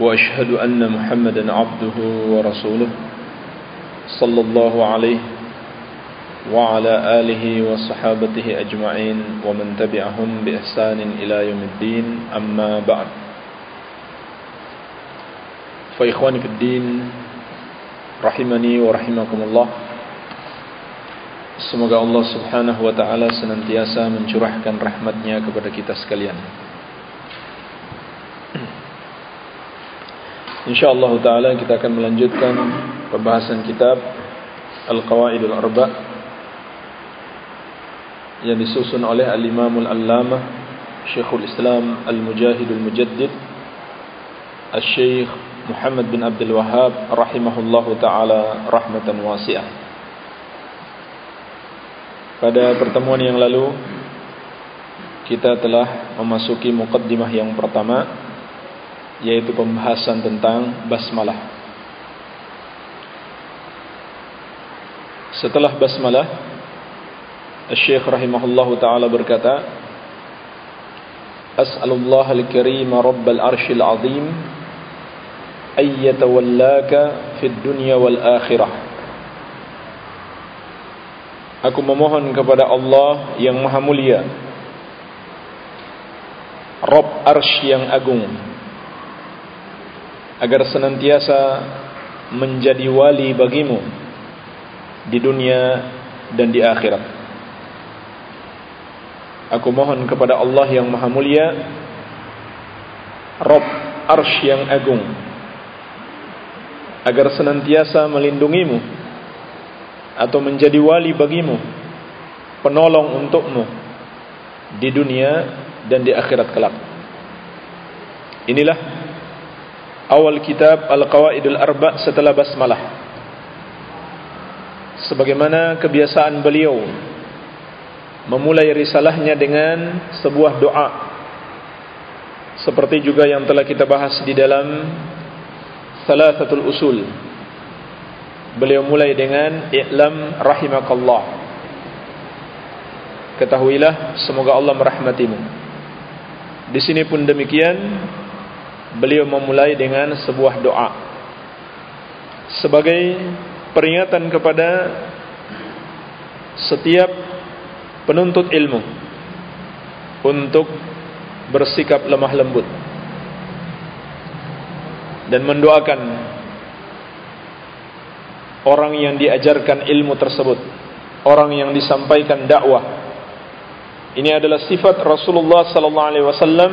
وأشهد أن محمدا عبده ورسوله صلى الله عليه وعلى آله وصحابته أجمعين ومن تبعهم بإحسان إلى يوم الدين أما بعد. فإخواني في الدين رحمني ورحمكم الله. Semoga Allah subhanahu wa ta'ala senantiasa mencurahkan rahmatnya kepada kita sekalian. InsyaAllah ta'ala kita akan melanjutkan pembahasan kitab Al-Qawaidul Arba' yang disusun oleh Al-Imamul Allamah Syekhul Islam Al-Mujahidul Mujaddid Al-Syekh Muhammad bin Abdul Wahab rahimahullahu ta'ala rahmatan wasi'ah. Pada pertemuan yang lalu kita telah memasuki mukaddimah yang pertama yaitu pembahasan tentang basmalah. Setelah basmalah, Syekh rahimahullahu taala berkata, As'alullah al-karim rabbal arshil azim ay yatawallaka fid dunya wal akhirah. Aku memohon kepada Allah yang maha mulia Rob Arsh yang agung Agar senantiasa menjadi wali bagimu Di dunia dan di akhirat. Aku mohon kepada Allah yang maha mulia Rob Arsh yang agung Agar senantiasa melindungimu atau menjadi wali bagimu penolong untukmu di dunia dan di akhirat kelak. Inilah awal kitab Al-Qawaidul Arba setelah basmalah. Sebagaimana kebiasaan beliau memulai risalahnya dengan sebuah doa. Seperti juga yang telah kita bahas di dalam Salasatul Usul. Beliau mulai dengan I'lam rahimakallah. Ketahuilah Semoga Allah merahmatimu. Di sini pun demikian Beliau memulai dengan sebuah doa. Sebagai peringatan kepada Setiap penuntut ilmu Untuk bersikap lemah lembut Dan mendoakan orang yang diajarkan ilmu tersebut orang yang disampaikan dakwah. Ini adalah sifat Rasulullah sallallahu alaihi wasallam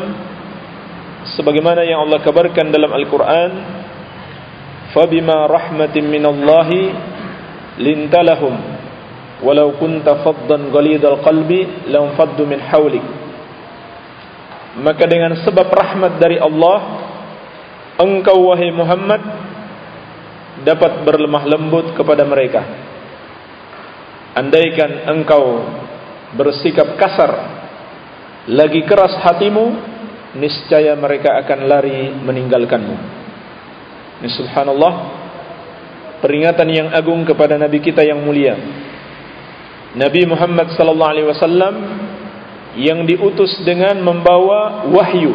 sebagaimana yang Allah kabarkan dalam Al-Qur'an fabima rahmatin minallahi lintalahum walau kunta faddan ghalidal qalbi lam faddu min hawlik. Maka dengan sebab rahmat dari Allah engkau wahai Muhammad dapat berlemah lembut kepada mereka. Andaikan engkau bersikap kasar lagi keras hatimu niscaya mereka akan lari meninggalkanmu. Ini subhanallah peringatan yang agung kepada nabi kita yang mulia. Nabi Muhammad sallallahu alaihi wasallam yang diutus dengan membawa wahyu.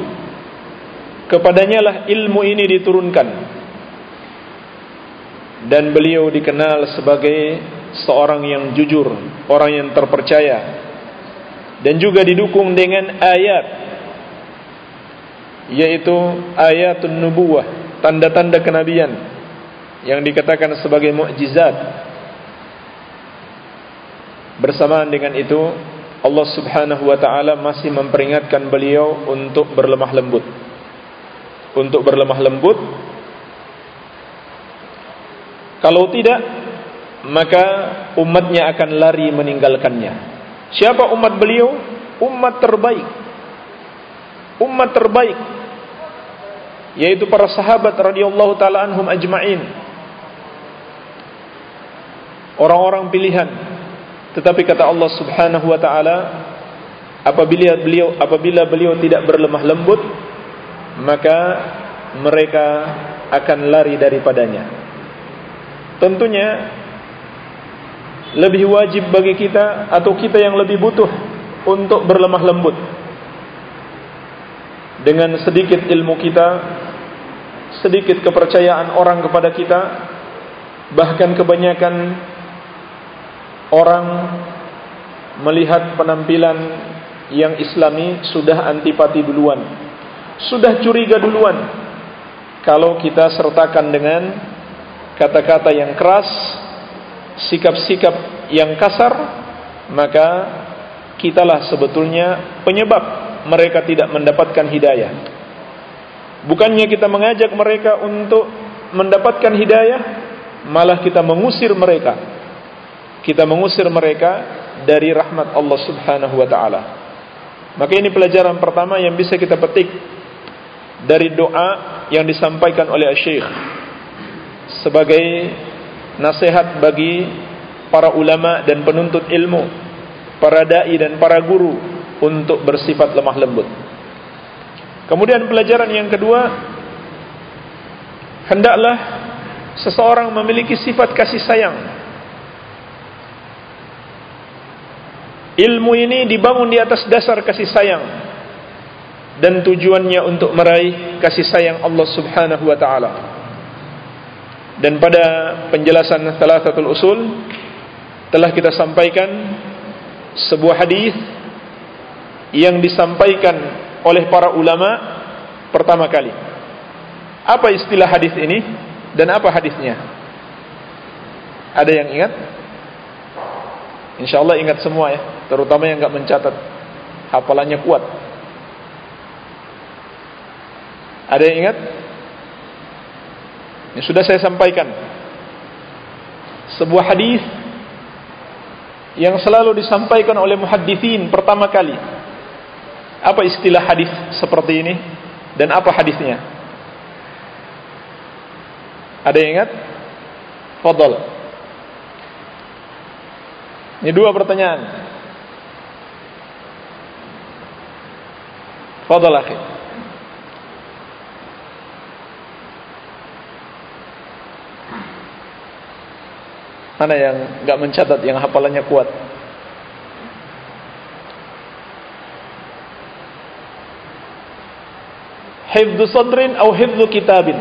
Kepadanya lah ilmu ini diturunkan. Dan beliau dikenal sebagai seorang yang jujur, orang yang terpercaya. Dan juga didukung dengan ayat yaitu ayatun nubuwah, tanda-tanda kenabian yang dikatakan sebagai mukjizat. Bersamaan dengan itu, Allah Subhanahu wa taala masih memperingatkan beliau untuk berlemah lembut. Untuk berlemah lembut Kalau tidak Maka umatnya akan lari meninggalkannya Siapa umat beliau? Umat terbaik Umat terbaik yaitu para sahabat radhiyallahu taala anhum ajma'in. Orang-orang pilihan. Tetapi kata Allah Subhanahu wa taala apabila beliau apabila beliau tidak berlemah lembut maka mereka akan lari daripadanya. Tentunya lebih wajib bagi kita atau kita yang lebih butuh untuk berlemah lembut dengan sedikit ilmu kita sedikit kepercayaan orang kepada kita bahkan kebanyakan orang melihat penampilan yang islami sudah antipati duluan sudah curiga duluan. Kalau kita sertakan dengan kata-kata yang keras sikap-sikap yang kasar maka kitalah sebetulnya penyebab mereka tidak mendapatkan hidayah. Bukannya kita mengajak mereka untuk mendapatkan hidayah malah kita mengusir mereka. Kita mengusir mereka dari rahmat Allah Subhanahu wa taala. Maka ini pelajaran pertama yang bisa kita petik dari doa yang disampaikan oleh Syekh sebagai nasihat bagi para ulama dan penuntut ilmu, para dai dan para guru untuk bersifat lemah lembut. Kemudian pelajaran yang kedua, hendaklah seseorang memiliki sifat kasih sayang. Ilmu ini dibangun di atas dasar kasih sayang dan tujuannya untuk meraih kasih sayang Allah Subhanahu wa taala. Dan pada penjelasan salah satu usul telah kita sampaikan sebuah hadis yang disampaikan oleh para ulama pertama kali. Apa istilah hadis ini dan apa hadisnya? Ada yang ingat? Insyaallah ingat semua ya, terutama yang enggak mencatat. Hafalannya kuat. Ada yang ingat? Ini sudah saya sampaikan. Sebuah hadis yang selalu disampaikan oleh muhaddithin pertama kali. Apa istilah hadis seperti ini dan apa hadisnya? Ada yang ingat? Fadal. Ini dua pertanyaan. Fadal akhi. Mana yang enggak mencatat yang hafalannya kuat? Hifdzu sadrin atau hifdzu kitabin?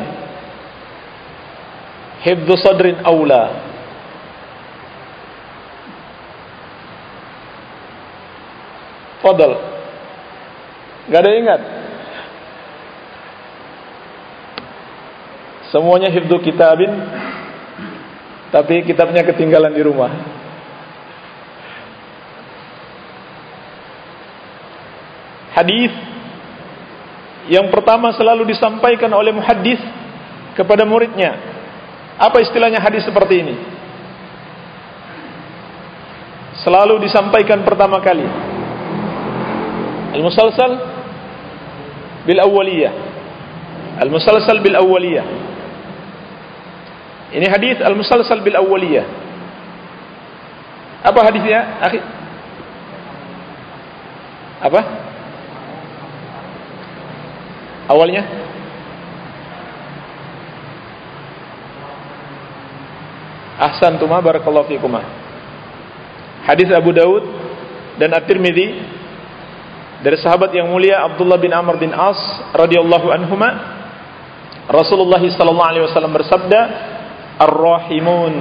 Hifdzu sadrin aula. Fadal. Enggak ada ingat? Semuanya hifdzu kitabin tapi kitabnya ketinggalan di rumah. Hadis yang pertama selalu disampaikan oleh muhaddis kepada muridnya. Apa istilahnya hadis seperti ini? Selalu disampaikan pertama kali. Al-musalsal bil awwaliyah. Al-musalsal bil awwaliyah. Ini hadis al-musalsal bil awwaliyah. Apa hadisnya, akhi? Apa? Awalnya? Ahsantuma barakallahu fikuma. Hadis Abu Daud dan At-Tirmizi dari sahabat yang mulia Abdullah bin Amr bin As radhiyallahu anhuma Rasulullah sallallahu alaihi wasallam bersabda Ar-Rahimun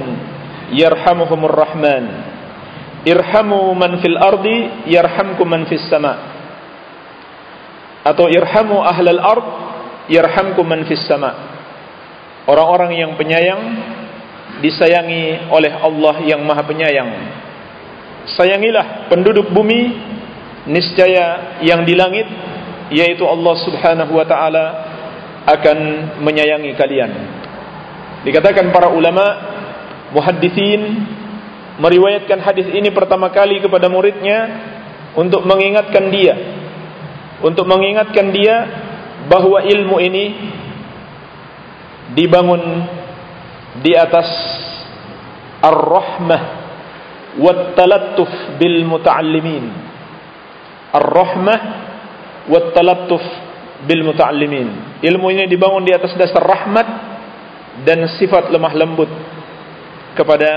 Yarhamuhumur Rahman Irhamu man fil ardi Yarhamkum man fis sama Atau irhamu ahlal ard Yarhamkum man fis sama. Orang-orang yang penyayang Disayangi oleh Allah yang maha penyayang. Sayangilah penduduk bumi Niscaya yang di langit Yaitu Allah subhanahu wa ta'ala Akan menyayangi kalian. Dikatakan para ulama muhaddithin meriwayatkan hadis ini pertama kali kepada muridnya untuk mengingatkan dia untuk mengingatkan dia bahwa ilmu ini dibangun di atas ar-rahmah wat talattuf bil muta'allimin. Ar-rahmah wat talattuf bil muta'allimin. Ilmu ini dibangun di atas dasar rahmat dan sifat lemah lembut kepada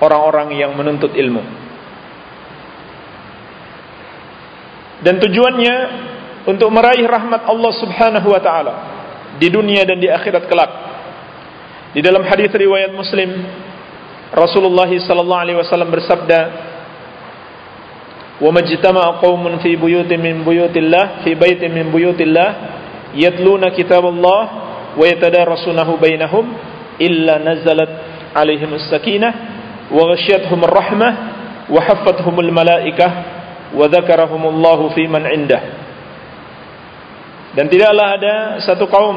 orang-orang yang menuntut ilmu dan tujuannya untuk meraih rahmat Allah Subhanahu wa taala di dunia dan di akhirat kelak. Di dalam hadis riwayat Muslim Rasulullah sallallahu alaihi wasallam bersabda "Wa majtama'a qaumun fi buyutin min buyutillah fi baitin min buyutillah yatluna kitaballah wa yatadarasunahu bainahum illa nazalat alaihim as-sakinah wa ghashiyatuhum ar-rahmah wa haffathum al-malaikah wa dzakarahumullahu fi man 'indah." Dan tidaklah ada satu kaum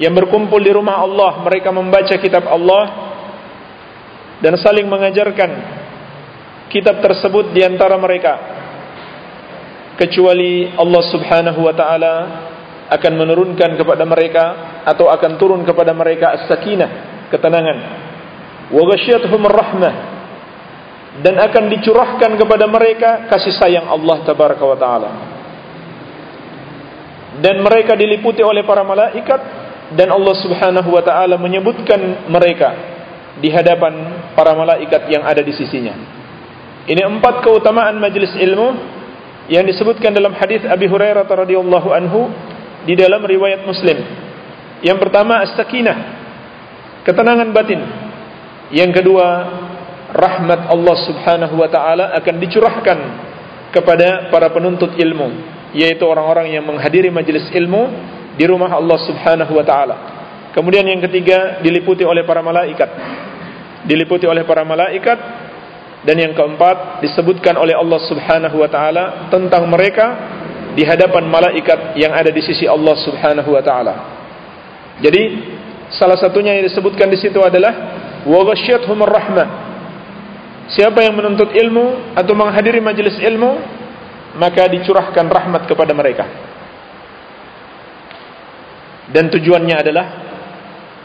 yang berkumpul di rumah Allah, mereka membaca kitab Allah dan saling mengajarkan kitab tersebut di antara mereka. Kecuali Allah Subhanahu wa taala akan menurunkan kepada mereka atau akan turun kepada mereka as-sakinah, ketenangan. Wa ghasyiyatuhum rahmah dan akan dicurahkan kepada mereka kasih sayang Allah tabaraka wa taala dan mereka diliputi oleh para malaikat dan Allah Subhanahu wa taala menyebutkan mereka di hadapan para malaikat yang ada di sisinya. Ini empat keutamaan majlis ilmu yang disebutkan dalam hadis Abi Hurairah radhiyallahu anhu di dalam riwayat Muslim. Yang pertama as-sakinah, ketenangan batin. Yang kedua, rahmat Allah Subhanahu wa taala akan dicurahkan kepada para penuntut ilmu yaitu orang-orang yang menghadiri majelis ilmu di rumah Allah Subhanahu wa taala. Kemudian yang ketiga diliputi oleh para malaikat. Diliputi oleh para malaikat dan yang keempat disebutkan oleh Allah Subhanahu wa taala tentang mereka di hadapan malaikat yang ada di sisi Allah Subhanahu wa taala. Jadi salah satunya yang disebutkan di situ adalah wa rahmah. Siapa yang menuntut ilmu atau menghadiri majelis ilmu maka dicurahkan rahmat kepada mereka. Dan tujuannya adalah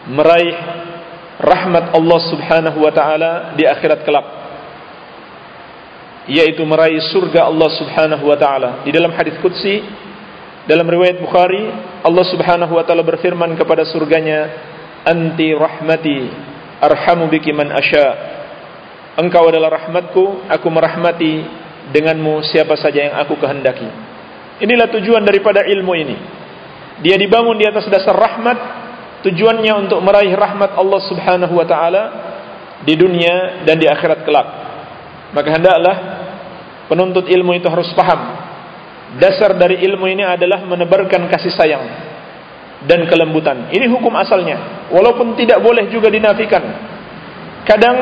meraih rahmat Allah Subhanahu wa taala di akhirat kelak. Yaitu meraih surga Allah Subhanahu wa taala. Di dalam hadis qudsi dalam riwayat Bukhari, Allah Subhanahu wa taala berfirman kepada surganya, "Anti rahmati arhamu biki man asya." Engkau adalah rahmatku, aku merahmati denganmu siapa saja yang aku kehendaki. Inilah tujuan daripada ilmu ini. Dia dibangun di atas dasar rahmat, tujuannya untuk meraih rahmat Allah Subhanahu wa taala di dunia dan di akhirat kelak. Maka hendaklah penuntut ilmu itu harus paham dasar dari ilmu ini adalah menebarkan kasih sayang dan kelembutan. Ini hukum asalnya, walaupun tidak boleh juga dinafikan. Kadang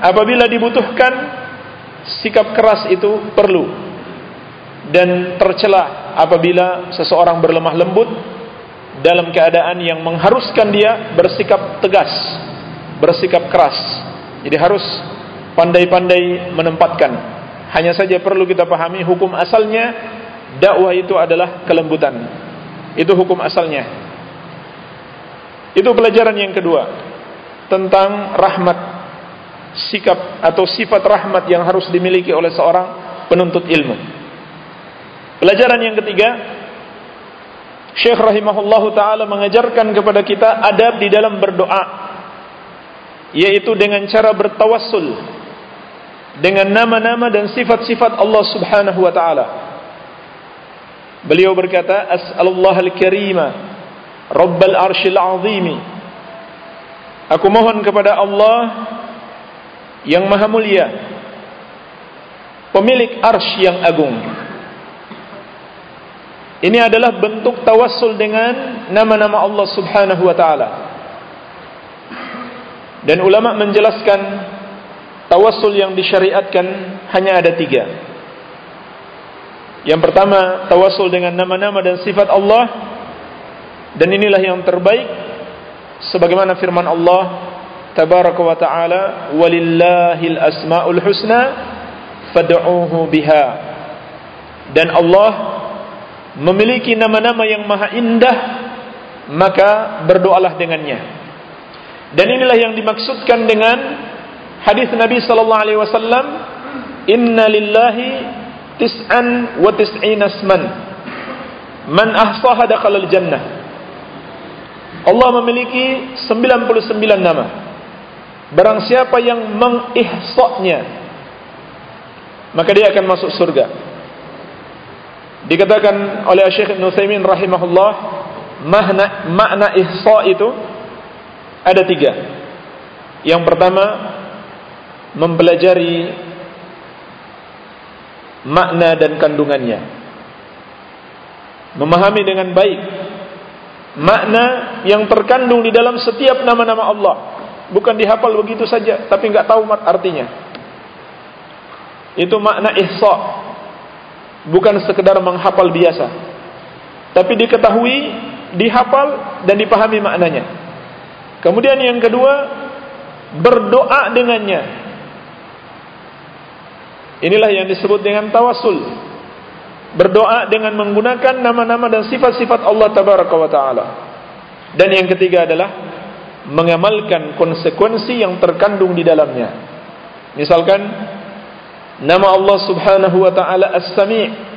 apabila dibutuhkan sikap keras itu perlu dan tercela apabila seseorang berlemah lembut dalam keadaan yang mengharuskan dia bersikap tegas, bersikap keras. Jadi harus pandai-pandai menempatkan. Hanya saja perlu kita pahami hukum asalnya dakwah itu adalah kelembutan. Itu hukum asalnya. Itu pelajaran yang kedua tentang rahmat sikap atau sifat rahmat yang harus dimiliki oleh seorang penuntut ilmu. Pelajaran yang ketiga, Syekh rahimahullahu taala mengajarkan kepada kita adab di dalam berdoa yaitu dengan cara bertawassul dengan nama-nama dan sifat-sifat Allah Subhanahu wa taala. Beliau berkata, "As'alullah al-karima, Rabbal arshil azimi." Aku mohon kepada Allah yang maha mulia pemilik arsy yang agung. Ini adalah bentuk tawassul dengan nama-nama Allah Subhanahu wa taala. Dan ulama menjelaskan tawassul yang disyariatkan hanya ada tiga. Yang pertama tawassul dengan nama-nama dan sifat Allah. Dan inilah yang terbaik sebagaimana firman Allah tabaraka wa ta'ala asmaul husna fad'uuhu biha dan Allah memiliki nama-nama yang maha indah maka berdoalah dengannya. Dan inilah yang dimaksudkan dengan hadis Nabi sallallahu alaihi wasallam, "Inna lillahi tis'an wa tis'ina asman. Man ahsaha dakhala al-jannah." Allah memiliki 99 nama. Barang siapa yang mengihsa'nya, maka dia akan masuk surga. Dikatakan oleh Syekh Ibn Utsaimin rahimahullah, makna makna ihsa itu ada tiga. Yang pertama mempelajari makna dan kandungannya. Memahami dengan baik makna yang terkandung di dalam setiap nama-nama Allah. Bukan dihafal begitu saja tapi enggak tahu artinya. Itu makna ihsa. Bukan sekedar menghafal biasa. Tapi diketahui dihafal dan dipahami maknanya. Kemudian yang kedua, berdoa dengannya. Inilah yang disebut dengan tawasul. Berdoa dengan menggunakan nama-nama dan sifat-sifat Allah tabaraka wa taala. Dan yang ketiga adalah mengamalkan konsekuensi yang terkandung di dalamnya. Misalkan nama Allah Subhanahu wa taala As-Sami'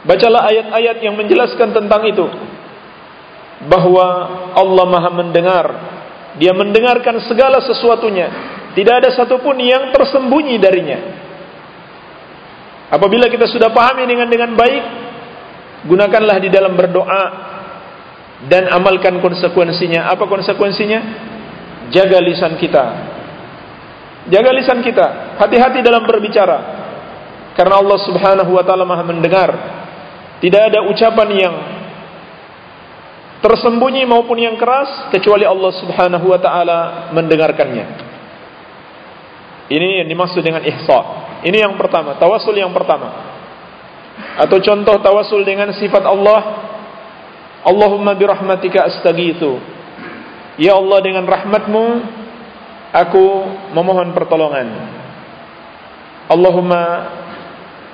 Bacalah ayat-ayat yang menjelaskan tentang itu. Bahwa Allah maha mendengar. Dia mendengarkan segala sesuatunya. Tidak ada satupun yang tersembunyi darinya. Apabila kita sudah pahami dengan dengan baik. Gunakanlah di dalam berdoa. Dan amalkan konsekuensinya. Apa konsekuensinya? Jaga lisan kita. Jaga lisan kita. Hati-hati dalam berbicara. Karena Allah subhanahu wa ta'ala maha mendengar tidak ada ucapan yang tersembunyi maupun yang keras kecuali Allah Subhanahu wa taala mendengarkannya. Ini yang dimaksud dengan ihsa. Ini yang pertama, tawasul yang pertama. Atau contoh tawasul dengan sifat Allah, Allahumma birahmatika astaghitsu. Ya Allah dengan rahmatmu aku memohon pertolongan. Allahumma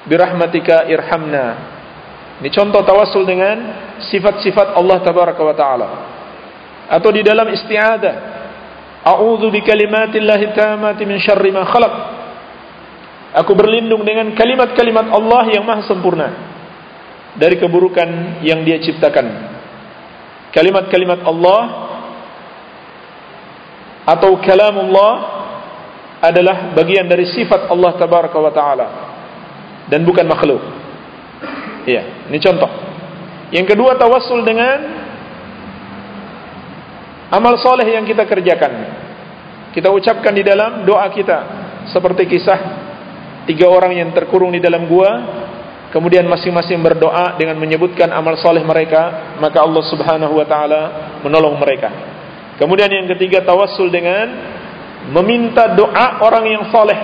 birahmatika irhamna. Ini contoh tawasul dengan sifat-sifat Allah tabaraka wa taala. Atau di dalam isti'adah, a'udzu bikalimatillahi tammati min syarri ma khalaq. Aku berlindung dengan kalimat-kalimat Allah yang maha sempurna dari keburukan yang Dia ciptakan. Kalimat-kalimat Allah atau kalamullah adalah bagian dari sifat Allah tabaraka wa taala dan bukan makhluk. Iya, ini contoh. Yang kedua tawassul dengan amal soleh yang kita kerjakan. Kita ucapkan di dalam doa kita seperti kisah tiga orang yang terkurung di dalam gua, kemudian masing-masing berdoa dengan menyebutkan amal soleh mereka, maka Allah Subhanahu Wa Taala menolong mereka. Kemudian yang ketiga tawassul dengan meminta doa orang yang soleh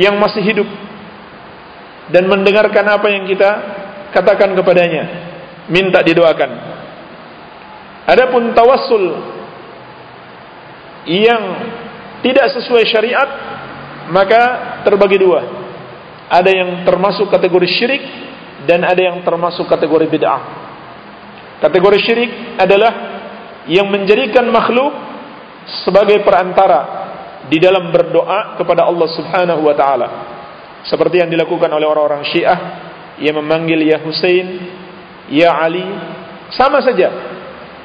yang masih hidup dan mendengarkan apa yang kita katakan kepadanya. Minta didoakan. Adapun tawassul yang tidak sesuai syariat maka terbagi dua. Ada yang termasuk kategori syirik dan ada yang termasuk kategori bid'ah kategori syirik adalah yang menjadikan makhluk sebagai perantara di dalam berdoa kepada Allah Subhanahu wa taala seperti yang dilakukan oleh orang-orang Syiah ia memanggil ya Hussein, ya Ali, sama saja.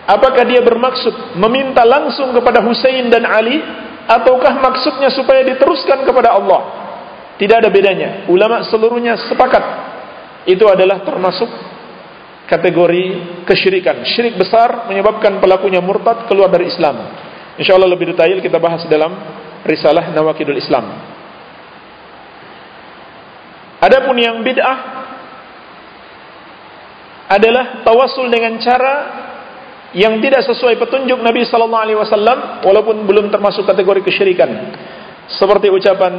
Apakah dia bermaksud meminta langsung kepada Hussein dan Ali ataukah maksudnya supaya diteruskan kepada Allah? Tidak ada bedanya. Ulama seluruhnya sepakat itu adalah termasuk kategori kesyirikan. Syirik besar menyebabkan pelakunya murtad keluar dari Islam. Insyaallah lebih detail kita bahas dalam risalah Nawakidul Islam. Adapun yang bid'ah adalah tawasul dengan cara yang tidak sesuai petunjuk Nabi sallallahu alaihi wasallam walaupun belum termasuk kategori kesyirikan. Seperti ucapan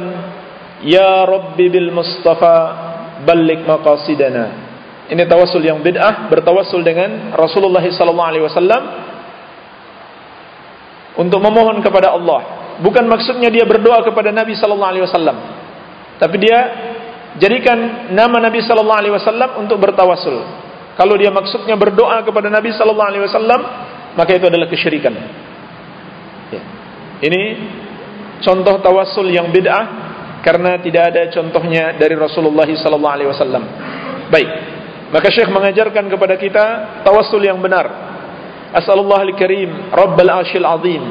ya Rabbi bil Mustafa balik maqasidana. Ini tawasul yang bid'ah, bertawasul dengan Rasulullah sallallahu alaihi wasallam untuk memohon kepada Allah. Bukan maksudnya dia berdoa kepada Nabi sallallahu alaihi wasallam. Tapi dia jadikan nama Nabi sallallahu alaihi wasallam untuk bertawasul. Kalau dia maksudnya berdoa kepada Nabi sallallahu alaihi wasallam, maka itu adalah kesyirikan. Ya. Ini contoh tawassul yang bid'ah karena tidak ada contohnya dari Rasulullah sallallahu alaihi wasallam. Baik. Maka Syekh mengajarkan kepada kita tawassul yang benar. Asallallahu al-karim, Rabbal Arsyil Azim.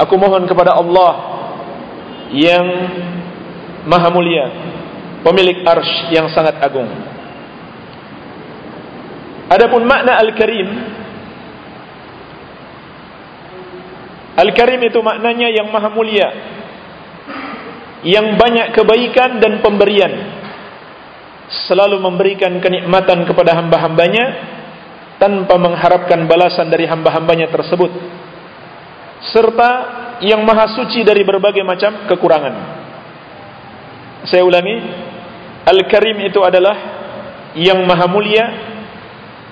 Aku mohon kepada Allah yang Maha Mulia, pemilik arsy yang sangat agung. Adapun makna Al-Karim Al-Karim itu maknanya yang maha mulia Yang banyak kebaikan dan pemberian. Selalu memberikan kenikmatan kepada hamba-hambanya Tanpa mengharapkan balasan dari hamba-hambanya tersebut. Serta yang maha suci dari berbagai macam kekurangan. Saya ulangi Al-Karim itu adalah Yang maha mulia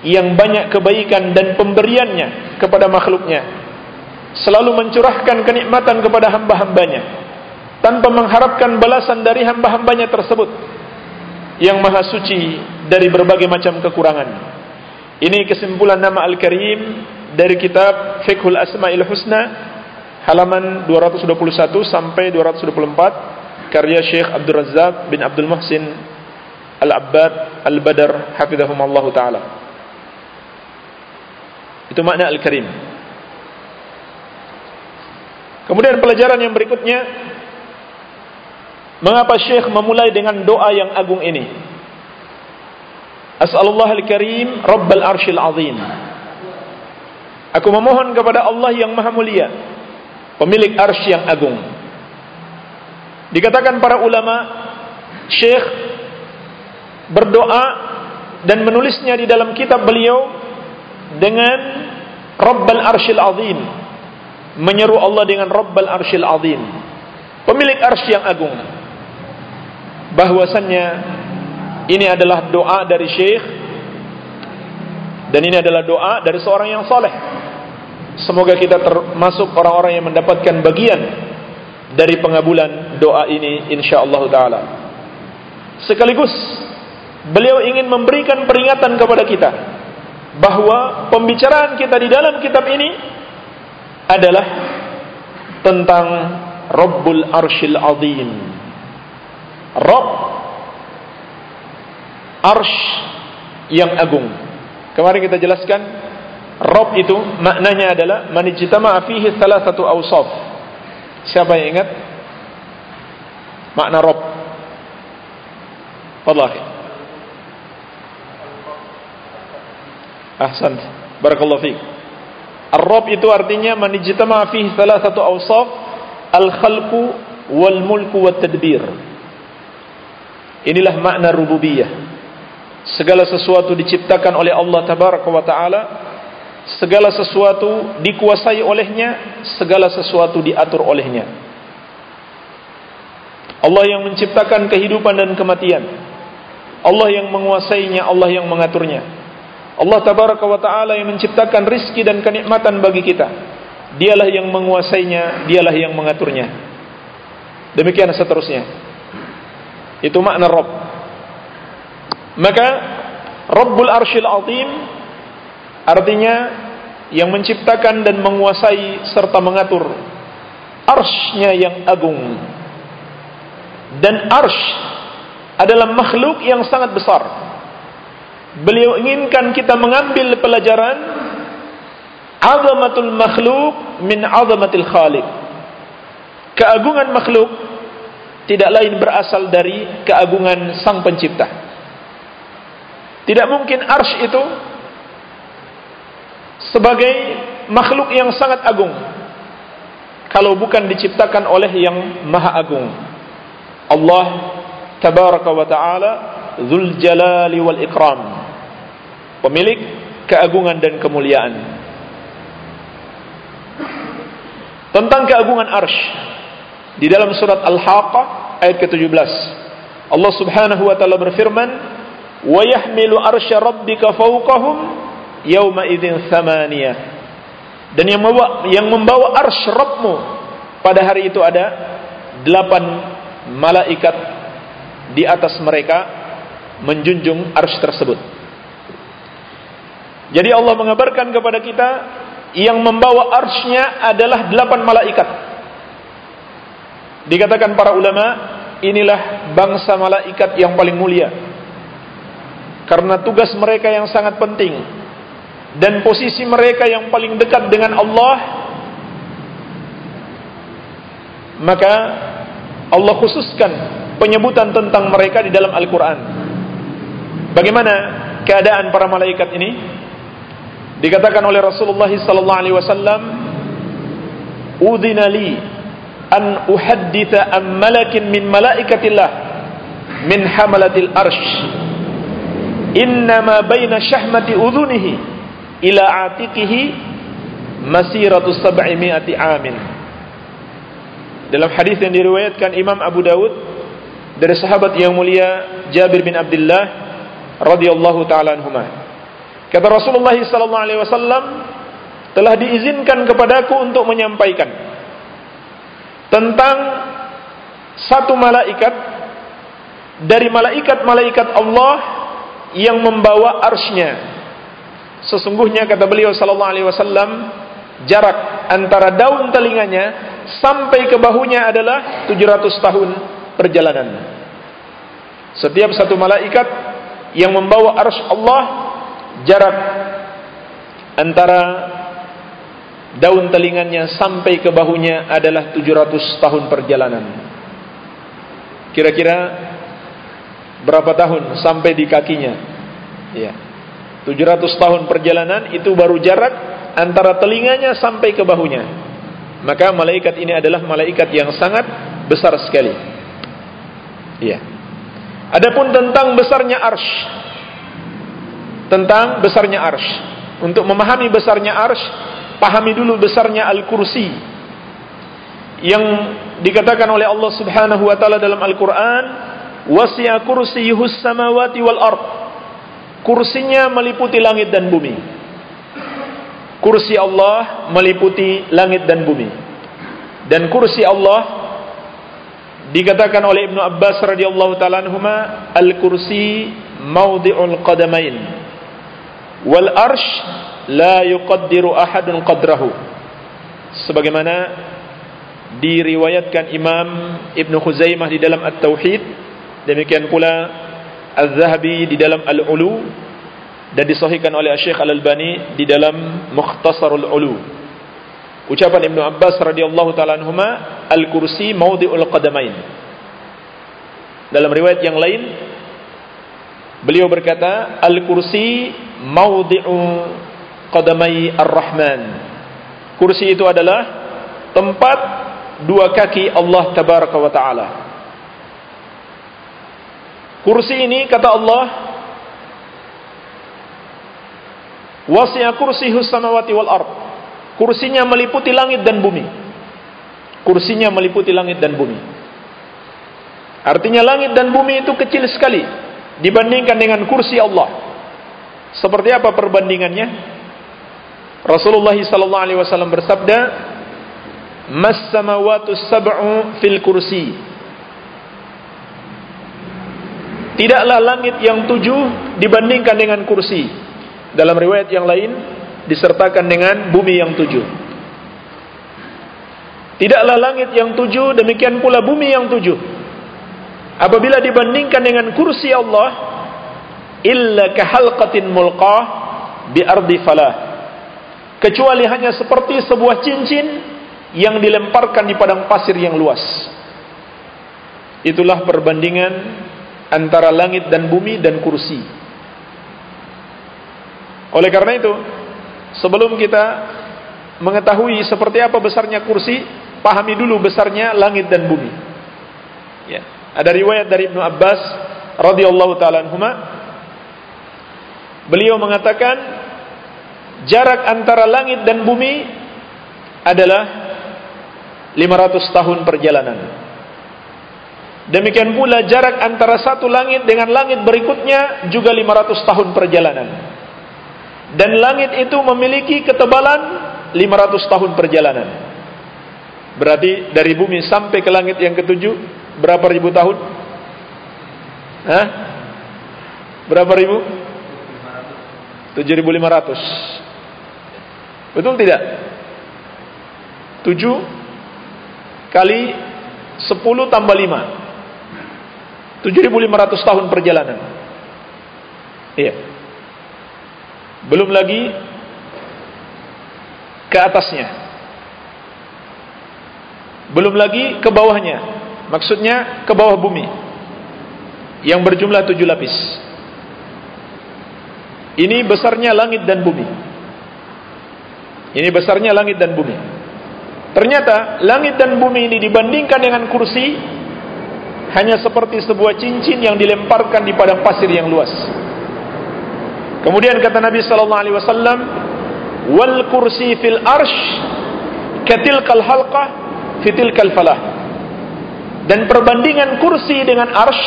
yang banyak kebaikan dan pemberiannya kepada makhluknya. Selalu mencurahkan kenikmatan kepada hamba-hambanya tanpa mengharapkan balasan dari hamba-hambanya tersebut yang maha suci dari berbagai macam kekurangan ini kesimpulan nama Al-Karim dari kitab Fiqhul Asma'il Husna halaman 221 sampai 224 karya Syekh Abdul Razak bin Abdul Muhsin Al-Abbad Al-Badar hafidhahumallahu taala Itu makna Al-Karim. Kemudian pelajaran yang berikutnya Mengapa Syekh memulai dengan doa yang agung ini? As'alullah Al-Karim Rabbal Arshil Azim. Aku memohon kepada Allah yang maha mulia Pemilik arsy yang agung. Dikatakan para ulama Syekh Berdoa Dan menulisnya di dalam kitab beliau dengan Rabbal Arshil Azim. Menyeru Allah dengan Rabbal Arshil Azim. Pemilik arsy yang agung bahwasannya ini adalah doa dari syekh dan ini adalah doa dari seorang yang soleh semoga kita termasuk orang-orang yang mendapatkan bagian dari pengabulan doa ini insyaallah taala sekaligus beliau ingin memberikan peringatan kepada kita bahwa pembicaraan kita di dalam kitab ini adalah tentang Rabbul Arshil Azim. Rabb Arsh yang agung. Kemarin kita jelaskan Rabb itu maknanya adalah manijtama'a fihi satu awsaf. Siapa yang ingat? Makna Rabb. Fadhil. Ahsan. Barakallahu. Ar-Rabb itu artinya manijtama fihi satu awsaf al-khalqu wal mulku wat tadbir. Inilah makna rububiyah. Segala sesuatu diciptakan oleh Allah tabaraka wa taala, segala sesuatu dikuasai olehnya, segala sesuatu diatur olehnya. Allah yang menciptakan kehidupan dan kematian. Allah yang menguasainya, Allah yang mengaturnya. Allah tabaraka wa taala yang menciptakan rizki dan kenikmatan bagi kita. Dialah yang menguasainya, dialah yang mengaturnya. Demikian seterusnya. Itu makna Rabb. Maka Rabbul Arshil Azim artinya yang menciptakan dan menguasai serta mengatur arshnya yang agung. Dan arsh adalah makhluk yang sangat besar beliau inginkan kita mengambil pelajaran azamatul makhluk min azamatil khaliq keagungan makhluk tidak lain berasal dari keagungan sang pencipta tidak mungkin arsh itu sebagai makhluk yang sangat agung kalau bukan diciptakan oleh yang maha agung Allah tabaraka wa ta'ala Jalali wal Ikram pemilik keagungan dan kemuliaan. Tentang keagungan arsh di dalam surat Al-Haqqah ayat ke-17 Allah Subhanahu wa taala berfirman wa yahmilu arsya rabbika fawqahum yawma idzin thamaniyah. Dan yang membawa yang membawa arsy Rabbmu pada hari itu ada delapan malaikat di atas mereka menjunjung arsy tersebut. Jadi Allah mengabarkan kepada kita yang membawa arsnya adalah delapan malaikat. Dikatakan para ulama, inilah bangsa malaikat yang paling mulia. Karena tugas mereka yang sangat penting dan posisi mereka yang paling dekat dengan Allah maka Allah khususkan penyebutan tentang mereka di dalam Al-Quran. Bagaimana keadaan para malaikat ini? Dikatakan oleh Rasulullah sallallahu alaihi wasallam, "Udhina li an uhadditha am malakin min malaikatillah min hamalatil arsh. Innama baina syahmati udhunihi ila atiqihi masiratu sab'imi'ati amin. Dalam hadis yang diriwayatkan Imam Abu Dawud dari sahabat yang mulia Jabir bin Abdullah radhiyallahu taala anhuma kata Rasulullah sallallahu alaihi wasallam telah diizinkan kepadaku untuk menyampaikan tentang satu malaikat dari malaikat-malaikat Allah yang membawa arsnya. Sesungguhnya kata beliau sallallahu alaihi wasallam jarak antara daun telinganya sampai ke bahunya adalah 700 tahun perjalanan. Setiap satu malaikat yang membawa arsy Allah jarak antara daun telinganya sampai ke bahunya adalah 700 tahun perjalanan. Kira-kira berapa tahun sampai di kakinya? Ya. 700 tahun perjalanan itu baru jarak antara telinganya sampai ke bahunya. Maka malaikat ini adalah malaikat yang sangat besar sekali. Iya. Adapun tentang besarnya arsh, tentang besarnya arsh, untuk memahami besarnya arsh, pahami dulu besarnya Al-Kursi yang dikatakan oleh Allah Subhanahu wa taala dalam Al-Qur'an wasi'a kursiyyuhus samawati wal ard. Kursinya meliputi langit dan bumi. Kursi Allah meliputi langit dan bumi. Dan kursi Allah dikatakan oleh Ibnu Abbas radhiyallahu taala anhuma al-kursi maudhi'ul qadamain. Wal arsh la yuqaddiru ahadun qadrahu. Sebagaimana diriwayatkan Imam Ibn Khuzaimah di dalam At-Tauhid demikian pula Az-Zahabi di dalam Al-Ulu dan disahihkan oleh Syekh Al-Albani di dalam Mukhtasarul Ulu. Ucapan Ibn Abbas radhiyallahu taala anhuma al-kursi maudhi'ul qadamain. Dalam riwayat yang lain beliau berkata al-kursi maudhi'u qadamai ar-Rahman. Kursi itu adalah tempat dua kaki Allah tabaraka wa taala. Kursi ini kata Allah Wasi'a kursihi samawati wal ard. Kursinya meliputi langit dan bumi. Kursinya meliputi langit dan bumi. Artinya langit dan bumi itu kecil sekali dibandingkan dengan kursi Allah. Seperti apa perbandingannya? Rasulullah sallallahu alaihi wasallam bersabda, "Mas samawati sab'u fil kursi." Tidaklah langit yang tujuh dibandingkan dengan kursi. Dalam riwayat yang lain disertakan dengan bumi yang tujuh. Tidaklah langit yang tujuh demikian pula bumi yang tujuh. Apabila dibandingkan dengan kursi Allah, illa kahalqatin mulqah bi ardi falah kecuali hanya seperti sebuah cincin yang dilemparkan di padang pasir yang luas. Itulah perbandingan antara langit dan bumi dan kursi. Oleh karena itu, sebelum kita mengetahui seperti apa besarnya kursi, pahami dulu besarnya langit dan bumi. Ya. Ada riwayat dari Ibnu Abbas radhiyallahu taala anhuma beliau mengatakan jarak antara langit dan bumi adalah 500 tahun perjalanan. Demikian pula jarak antara satu langit dengan langit berikutnya juga 500 tahun perjalanan. Dan langit itu memiliki ketebalan 500 tahun perjalanan. Berarti dari bumi sampai ke langit yang ketujuh berapa ribu tahun? Hah? Berapa ribu? 7500. Betul tidak? 7 kali 10 tambah 5. 7500 tahun perjalanan. Iya. Belum lagi ke atasnya. Belum lagi ke bawahnya. Maksudnya ke bawah bumi. Yang berjumlah tujuh lapis. Ini besarnya langit dan bumi. Ini besarnya langit dan bumi. Ternyata langit dan bumi ini dibandingkan dengan kursi hanya seperti sebuah cincin yang dilemparkan di padang pasir yang luas. Kemudian kata Nabi sallallahu alaihi wasallam, "Wal kursi fil arsh katilkal halqah fitilkal falah." Dan perbandingan kursi dengan arsh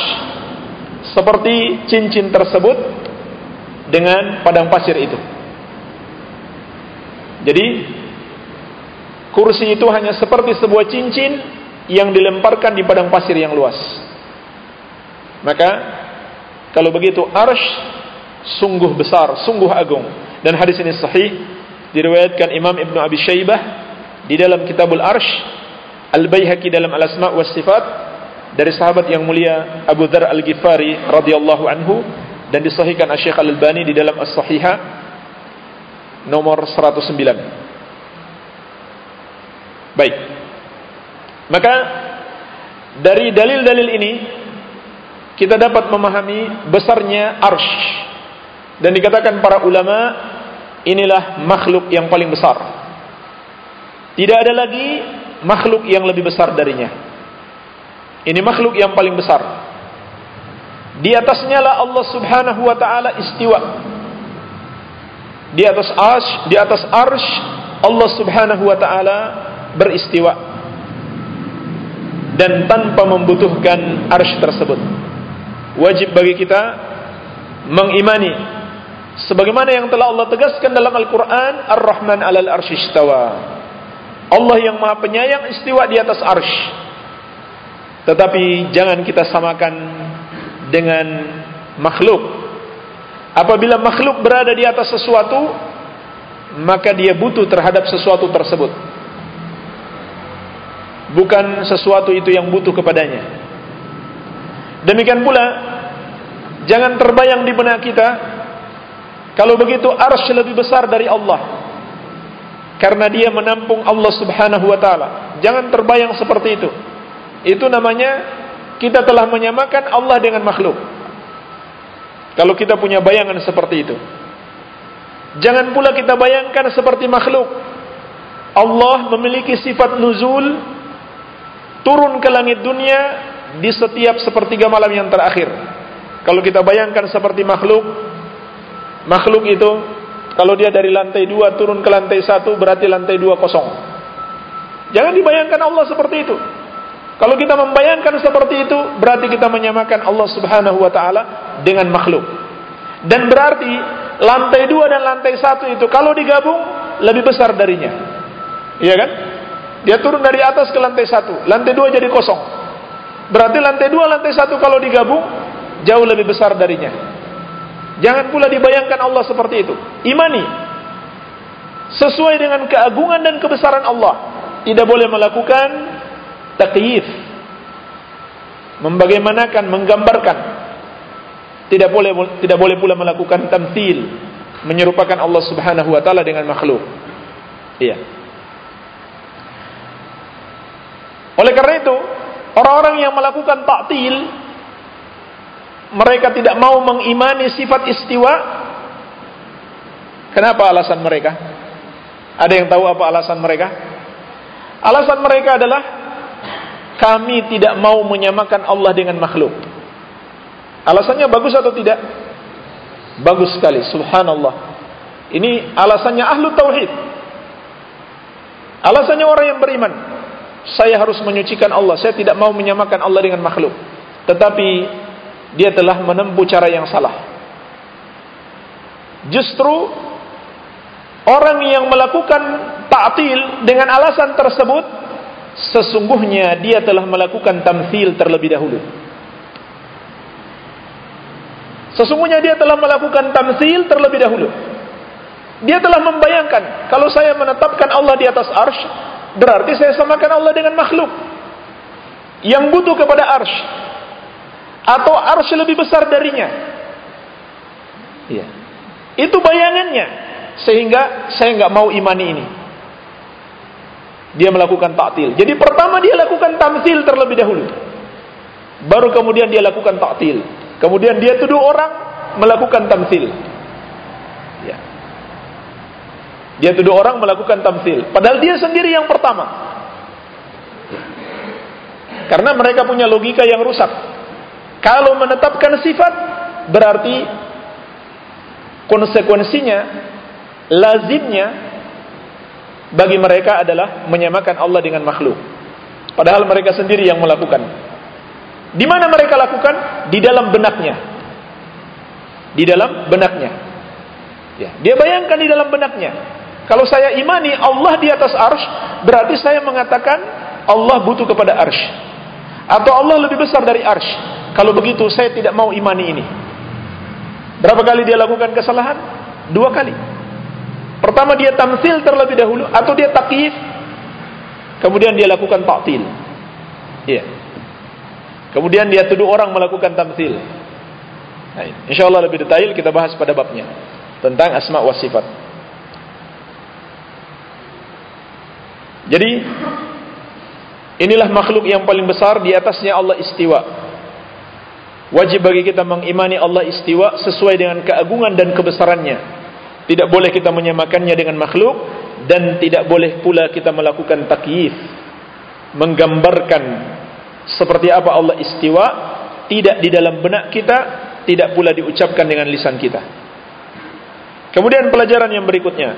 seperti cincin tersebut dengan padang pasir itu. Jadi kursi itu hanya seperti sebuah cincin yang dilemparkan di padang pasir yang luas. Maka kalau begitu arsh sungguh besar, sungguh agung. Dan hadis ini sahih diriwayatkan Imam Ibn Abi Shaybah di dalam Kitabul Arsh, Al-Baihaqi dalam Al-Asma' was Sifat dari sahabat yang mulia Abu Dzar Al-Ghifari radhiyallahu anhu dan disahihkan Syekh Al-Albani di dalam As-Sahihah nomor 109. Baik. Maka dari dalil-dalil ini kita dapat memahami besarnya arsh dan dikatakan para ulama inilah makhluk yang paling besar. Tidak ada lagi makhluk yang lebih besar darinya. Ini makhluk yang paling besar. Di atasnya lah Allah Subhanahu wa taala istiwa. Di atas arsh, di atas arsh Allah Subhanahu wa taala beristiwa. Dan tanpa membutuhkan arsh tersebut. Wajib bagi kita mengimani sebagaimana yang telah Allah tegaskan dalam Al-Qur'an Ar-Rahman 'alal arsy istawa. Allah yang Maha Penyayang istiwa di atas arsh. Tetapi jangan kita samakan dengan makhluk. Apabila makhluk berada di atas sesuatu, maka dia butuh terhadap sesuatu tersebut. Bukan sesuatu itu yang butuh kepadanya. Demikian pula, jangan terbayang di benak kita, kalau begitu arsy lebih besar dari Allah. Karena dia menampung Allah subhanahu wa ta'ala. Jangan terbayang seperti itu. Itu namanya kita telah menyamakan Allah dengan makhluk. Kalau kita punya bayangan seperti itu. Jangan pula kita bayangkan seperti makhluk. Allah memiliki sifat nuzul turun ke langit dunia di setiap sepertiga malam yang terakhir. Kalau kita bayangkan seperti makhluk, makhluk itu kalau dia dari lantai dua turun ke lantai satu berarti lantai dua kosong. Jangan dibayangkan Allah seperti itu. Kalau kita membayangkan seperti itu, berarti kita menyamakan Allah Subhanahu wa taala dengan makhluk. Dan berarti lantai dua dan lantai satu itu kalau digabung lebih besar darinya. Iya kan? Dia turun dari atas ke lantai satu, lantai dua jadi kosong. Berarti lantai dua, lantai satu kalau digabung jauh lebih besar darinya. Jangan pula dibayangkan Allah seperti itu. Imani sesuai dengan keagungan dan kebesaran Allah. Tidak boleh melakukan takyif membagaimanakan menggambarkan. Tidak boleh tidak boleh pula melakukan tamthil menyerupakan Allah Subhanahu wa taala dengan makhluk. Iya. Oleh karena itu orang-orang yang melakukan ta'til mereka tidak mau mengimani sifat istiwa. Kenapa alasan mereka? Ada yang tahu apa alasan mereka? Alasan mereka adalah kami tidak mau menyamakan Allah dengan makhluk. Alasannya bagus atau tidak? Bagus sekali, subhanallah. Ini alasannya ahlu tauhid. Alasannya orang yang beriman. Saya harus menyucikan Allah, saya tidak mau menyamakan Allah dengan makhluk. Tetapi dia telah menempuh cara yang salah. Justru orang yang melakukan ta'til dengan alasan tersebut sesungguhnya dia telah melakukan tamthil terlebih dahulu. Sesungguhnya dia telah melakukan tamthil terlebih dahulu. Dia telah membayangkan kalau saya menetapkan Allah di atas arsh, berarti saya samakan Allah dengan makhluk yang butuh kepada arsh atau arsh lebih besar darinya. Iya. Itu bayangannya sehingga saya nggak mau imani ini. Dia melakukan taktil. Jadi pertama dia lakukan tamsil terlebih dahulu. Baru kemudian dia lakukan taktil. Kemudian dia tuduh orang melakukan tamsil. Ya. Dia tuduh orang melakukan tamsil. Padahal dia sendiri yang pertama. Karena mereka punya logika yang rusak. Kalau menetapkan sifat berarti konsekuensinya lazimnya bagi mereka adalah menyamakan Allah dengan makhluk. Padahal mereka sendiri yang melakukan. Di mana mereka lakukan? Di dalam benaknya. Di dalam benaknya. Ya, dia bayangkan di dalam benaknya. Kalau saya imani Allah di atas arsh, berarti saya mengatakan Allah butuh kepada arsh. Atau Allah lebih besar dari arsh. Kalau begitu saya tidak mau imani ini. Berapa kali dia lakukan kesalahan? Dua kali. Pertama dia tamsil terlebih dahulu atau dia takyif. Kemudian dia lakukan ta'til. Iya. Kemudian dia tuduh orang melakukan tamsil. Nah, insyaallah lebih detail kita bahas pada babnya tentang asma wa sifat. Jadi inilah makhluk yang paling besar di atasnya Allah istiwa. Wajib bagi kita mengimani Allah istiwa sesuai dengan keagungan dan kebesarannya. Tidak boleh kita menyamakannya dengan makhluk dan tidak boleh pula kita melakukan takyif, menggambarkan seperti apa Allah istiwa tidak di dalam benak kita tidak pula diucapkan dengan lisan kita. Kemudian pelajaran yang berikutnya.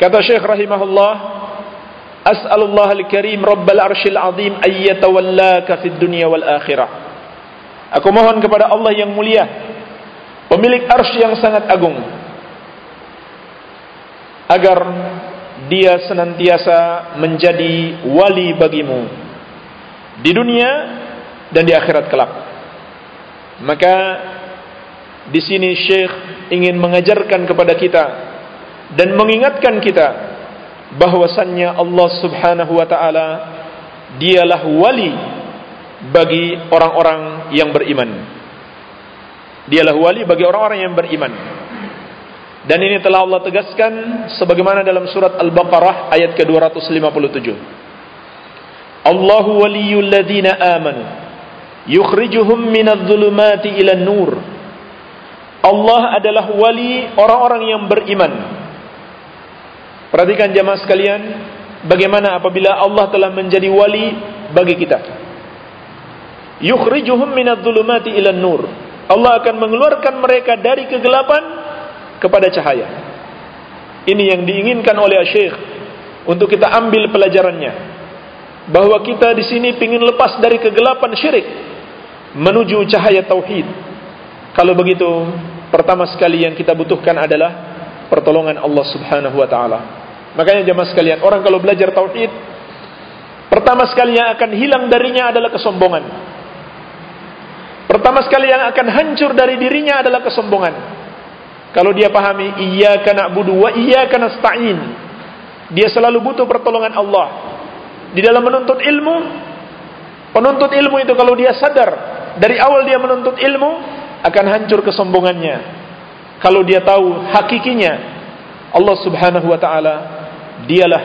Kata Syekh rahimahullah as'alullah al-karim rabbal arshil azim ayyatawallaka fid dunya wal akhirah. Aku mohon kepada Allah yang mulia pemilik arsy yang sangat agung agar dia senantiasa menjadi wali bagimu di dunia dan di akhirat kelak. Maka di sini Syekh ingin mengajarkan kepada kita dan mengingatkan kita bahwasannya Allah Subhanahu wa taala dialah wali bagi orang-orang yang beriman. Dialah wali bagi orang-orang yang beriman. Dan ini telah Allah tegaskan sebagaimana dalam surat Al-Baqarah ayat ke-257. Allahu waliyul ladzina amanu yukhrijuhum minadh dhulumati ilan nur Allah adalah wali orang-orang yang beriman Perhatikan jamaah sekalian bagaimana apabila Allah telah menjadi wali bagi kita yukhrijuhum minadh dhulumati ilan nur Allah akan mengeluarkan mereka dari kegelapan kepada cahaya ini yang diinginkan oleh Syekh untuk kita ambil pelajarannya bahwa kita di sini ingin lepas dari kegelapan syirik menuju cahaya tauhid. Kalau begitu, pertama sekali yang kita butuhkan adalah pertolongan Allah Subhanahu wa taala. Makanya jemaah sekalian, orang kalau belajar tauhid, pertama sekali yang akan hilang darinya adalah kesombongan. Pertama sekali yang akan hancur dari dirinya adalah kesombongan. Kalau dia pahami iyyaka na'budu wa iyyaka nasta'in, dia selalu butuh pertolongan Allah. Di dalam menuntut ilmu penuntut ilmu itu kalau dia sadar dari awal dia menuntut ilmu akan hancur kesombongannya. Kalau dia tahu hakikinya Allah subhanahu wa ta'ala dialah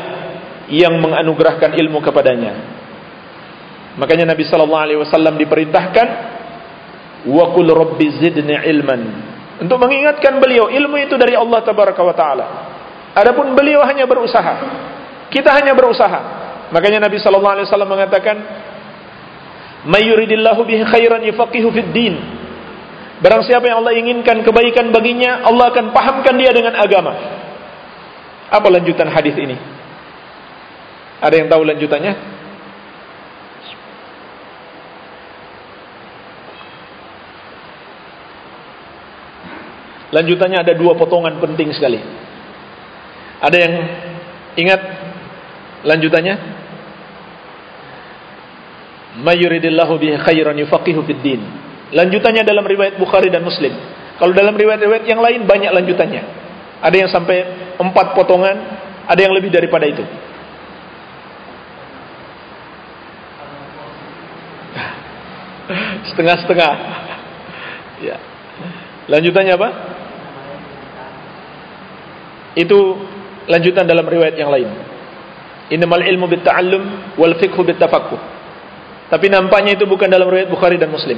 yang menganugerahkan ilmu kepadanya. Makanya Nabi sallallahu alaihi wasallam diperintahkan wa qul rabbi zidni ilman untuk mengingatkan beliau ilmu itu dari Allah tabaraka wa taala adapun beliau hanya berusaha kita hanya berusaha Makanya Nabi sallallahu alaihi wasallam mengatakan, "May yuridillahu bihi khairan yufaqihu fid din." Barang siapa yang Allah inginkan kebaikan baginya, Allah akan pahamkan dia dengan agama. Apa lanjutan hadis ini? Ada yang tahu lanjutannya? Lanjutannya ada dua potongan penting sekali. Ada yang ingat lanjutannya? Mayuridillahu bihi khairan yufaqihu fid din. Lanjutannya dalam riwayat Bukhari dan Muslim. Kalau dalam riwayat-riwayat yang lain banyak lanjutannya. Ada yang sampai empat potongan, ada yang lebih daripada itu. Setengah-setengah. Ya. Lanjutannya apa? Itu lanjutan dalam riwayat yang lain. Innamal ilmu bitta'allum wal fiqhu bittafaqquh. Tapi nampaknya itu bukan dalam riwayat Bukhari dan Muslim.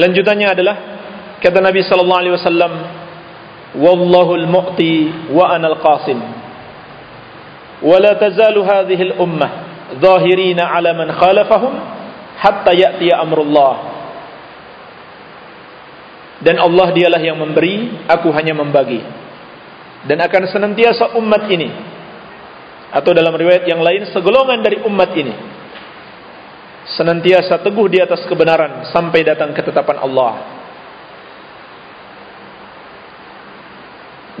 Lanjutannya adalah kata Nabi sallallahu alaihi wasallam, "Wallahu al-mu'ti wa ana al-qasim." Wa la tazalu hadhihi al-ummah dhahirina 'ala man khalafahum hatta ya'ti amrullah dan Allah dialah yang memberi, aku hanya membagi. Dan akan senantiasa umat ini atau dalam riwayat yang lain segolongan dari umat ini senantiasa teguh di atas kebenaran sampai datang ketetapan Allah.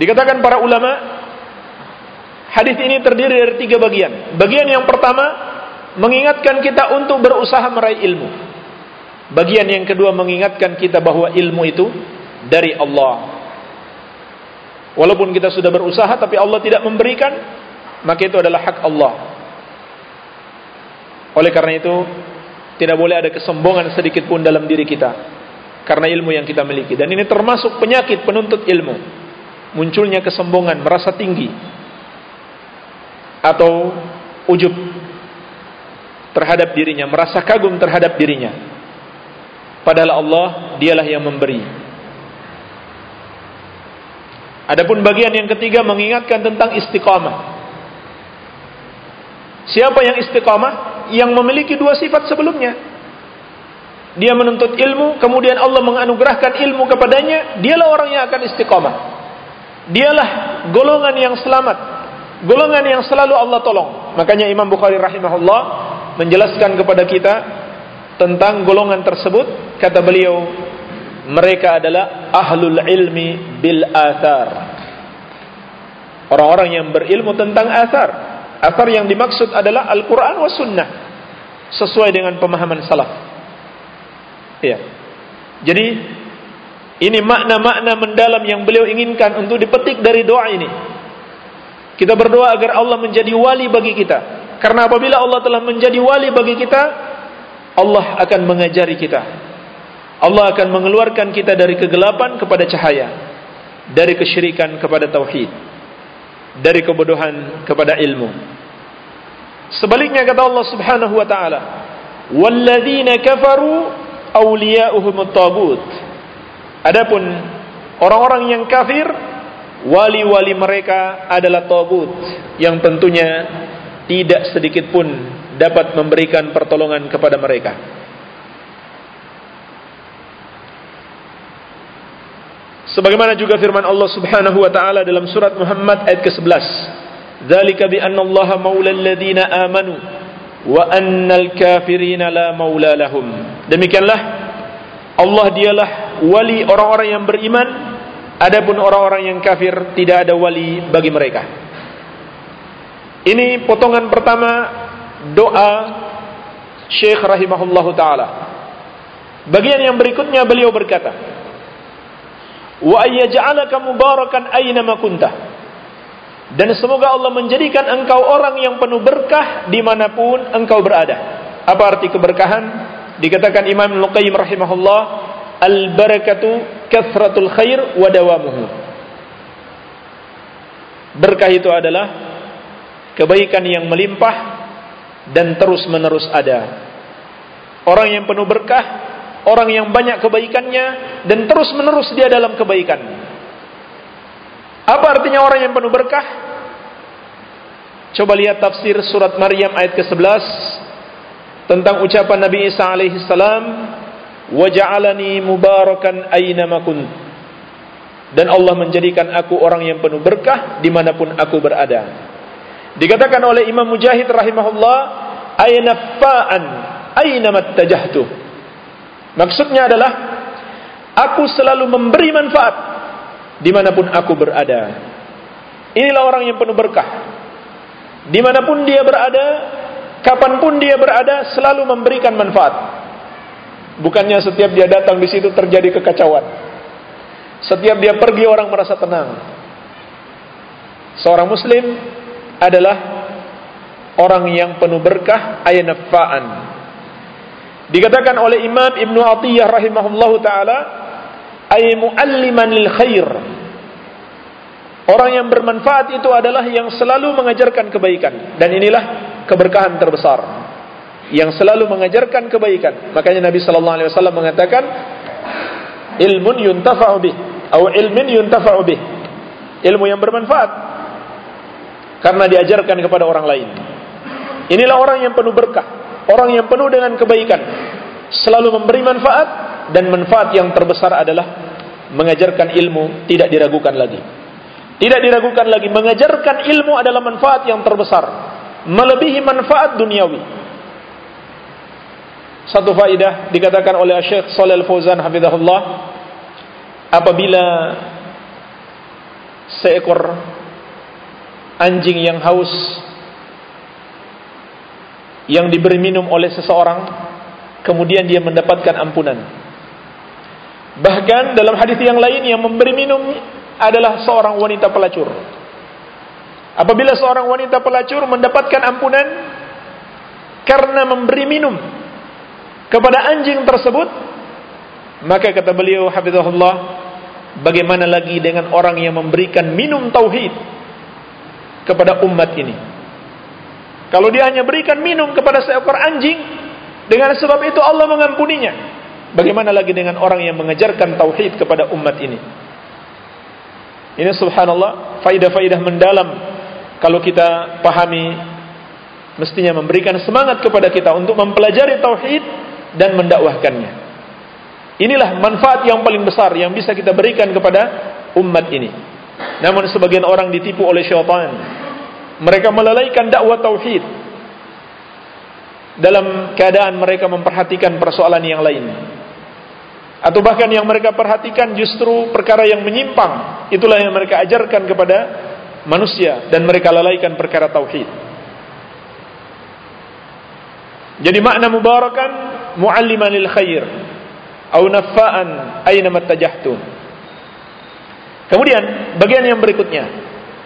Dikatakan para ulama hadis ini terdiri dari tiga bagian. Bagian yang pertama mengingatkan kita untuk berusaha meraih ilmu. Bagian yang kedua mengingatkan kita bahwa ilmu itu dari Allah. Walaupun kita sudah berusaha tapi Allah tidak memberikan, maka itu adalah hak Allah. Oleh karena itu, tidak boleh ada kesombongan sedikit pun dalam diri kita karena ilmu yang kita miliki dan ini termasuk penyakit penuntut ilmu. Munculnya kesombongan, merasa tinggi atau ujub terhadap dirinya, merasa kagum terhadap dirinya. Padahal Allah dialah yang memberi. Adapun bagian yang ketiga mengingatkan tentang istiqamah. Siapa yang istiqamah? Yang memiliki dua sifat sebelumnya. Dia menuntut ilmu, kemudian Allah menganugerahkan ilmu kepadanya, dialah orang yang akan istiqamah. Dialah golongan yang selamat, golongan yang selalu Allah tolong. Makanya Imam Bukhari rahimahullah menjelaskan kepada kita tentang golongan tersebut kata beliau mereka adalah ahlul ilmi bil athar. Orang-orang yang berilmu tentang athar. Athar yang dimaksud adalah Al-Quran wa sunnah. Sesuai dengan pemahaman salaf. Ya jadi ini makna-makna mendalam yang beliau inginkan untuk dipetik dari doa ini. Kita berdoa agar Allah menjadi wali bagi kita. Karena apabila Allah telah menjadi wali bagi kita Allah akan mengajari kita. Allah akan mengeluarkan kita dari kegelapan kepada cahaya, dari kesyirikan kepada tauhid, dari kebodohan kepada ilmu. Sebaliknya kata Allah Subhanahu wa taala, "Walladzina kafaru awliya'uhum at-tagut." Adapun orang-orang yang kafir, wali-wali mereka adalah tagut yang tentunya tidak sedikit pun dapat memberikan pertolongan kepada mereka. Sebagaimana juga firman Allah Subhanahu wa taala dalam surat Muhammad ayat ke-11. "Dzalika bi anna Allah maula alladziina aamanu wa annal kafirina la maula lahum." Demikianlah Allah dialah wali orang-orang yang beriman, adapun orang-orang yang kafir tidak ada wali bagi mereka. Ini potongan pertama doa Syekh rahimahullahu taala. Bagian yang berikutnya beliau berkata, "Wa ayyaj'alaka mubarakan aina ma kunta." Dan semoga Allah menjadikan engkau orang yang penuh berkah dimanapun engkau berada. Apa arti keberkahan? Dikatakan Imam Al-Qayyim rahimahullah, "Al-barakatu kathratul khair wa dawamuhu." Berkah itu adalah kebaikan yang melimpah dan terus menerus ada. Orang yang penuh berkah, orang yang banyak kebaikannya dan terus menerus dia dalam kebaikan. Apa artinya orang yang penuh berkah? Coba lihat tafsir surat Maryam ayat ke-11 tentang ucapan Nabi Isa alaihi salam, "Wa ja'alani mubarakan aina kunt." Dan Allah menjadikan aku orang yang penuh berkah dimanapun aku berada. Dikatakan oleh Imam Mujahid rahimahullah, aina fa'an, aina mattajahtu. Maksudnya adalah aku selalu memberi manfaat di mana pun aku berada. Inilah orang yang penuh berkah. Di mana pun dia berada, kapan pun dia berada, selalu memberikan manfaat. Bukannya setiap dia datang di situ terjadi kekacauan. Setiap dia pergi orang merasa tenang. Seorang muslim adalah orang yang penuh berkah aynafaan. Dikatakan oleh Imam Ibnu Atiyah rahimahullahu taala ay mualliman lil khair. Orang yang bermanfaat itu adalah yang selalu mengajarkan kebaikan dan inilah keberkahan terbesar yang selalu mengajarkan kebaikan. Makanya Nabi sallallahu alaihi wasallam mengatakan ilmun yuntafa'u bih atau ilmin yuntafa'u bih. Ilmu yang bermanfaat karena diajarkan kepada orang lain. Inilah orang yang penuh berkah, orang yang penuh dengan kebaikan, selalu memberi manfaat dan manfaat yang terbesar adalah mengajarkan ilmu tidak diragukan lagi. Tidak diragukan lagi mengajarkan ilmu adalah manfaat yang terbesar, melebihi manfaat duniawi. Satu faidah dikatakan oleh Syekh Shalal Fauzan hafizahullah apabila seekor anjing yang haus yang diberi minum oleh seseorang kemudian dia mendapatkan ampunan. Bahkan dalam hadis yang lain yang memberi minum adalah seorang wanita pelacur. Apabila seorang wanita pelacur mendapatkan ampunan karena memberi minum kepada anjing tersebut maka kata beliau hafizahullah bagaimana lagi dengan orang yang memberikan minum tauhid kepada umat ini kalau dia hanya berikan minum kepada seekor anjing dengan sebab itu Allah mengampuninya bagaimana lagi dengan orang yang mengajarkan tauhid kepada umat ini ini subhanallah faidah-faidah mendalam kalau kita pahami mestinya memberikan semangat kepada kita untuk mempelajari tauhid dan mendakwahkannya. Inilah manfaat yang paling besar yang bisa kita berikan kepada umat ini. Namun sebagian orang ditipu oleh syaitan. Mereka melalaikan dakwah tauhid dalam keadaan mereka memperhatikan persoalan yang lain. Atau bahkan yang mereka perhatikan justru perkara yang menyimpang. Itulah yang mereka ajarkan kepada manusia dan mereka lalaikan perkara tauhid. Jadi makna mubarakan mualliman lil khair atau nafaan aina mattajahtum. Kemudian bagian yang berikutnya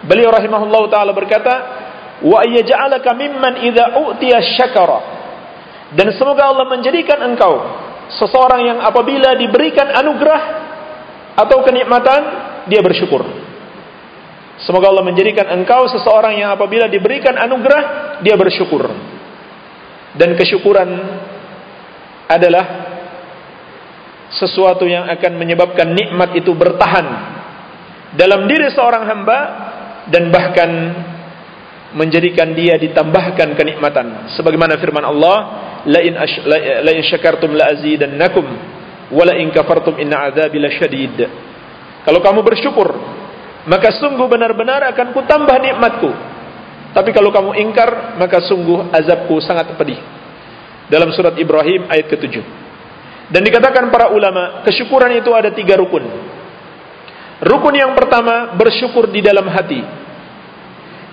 beliau rahimahullahu taala berkata wa ayyaj'alaka mimman idza u'tiya syakara dan semoga Allah menjadikan engkau seseorang yang apabila diberikan anugerah atau kenikmatan dia bersyukur. Semoga Allah menjadikan engkau seseorang yang apabila diberikan anugerah dia bersyukur. Dan kesyukuran adalah sesuatu yang akan menyebabkan nikmat itu bertahan dalam diri seorang hamba dan bahkan menjadikan dia ditambahkan kenikmatan sebagaimana firman Allah la in la in syakartum la azidannakum wa in kafartum inna adzabi lasyadid kalau kamu bersyukur maka sungguh benar-benar akan kutambah nikmatku tapi kalau kamu ingkar maka sungguh azabku sangat pedih dalam surat Ibrahim ayat ke-7. Dan dikatakan para ulama, kesyukuran itu ada tiga rukun. Rukun yang pertama, bersyukur di dalam hati.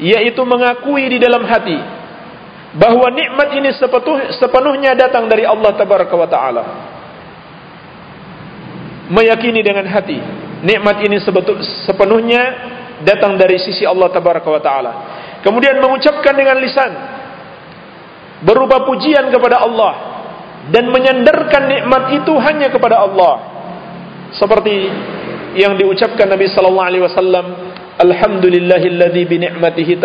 Yaitu mengakui di dalam hati bahwa nikmat ini sepenuhnya datang dari Allah tabaraka wa taala. Meyakini dengan hati, nikmat ini sepenuhnya datang dari sisi Allah tabaraka wa taala. Kemudian mengucapkan dengan lisan berupa pujian kepada Allah dan menyandarkan nikmat itu hanya kepada Allah seperti yang diucapkan Nabi sallallahu alaihi wasallam alhamdulillahilladzi bi ni'matihi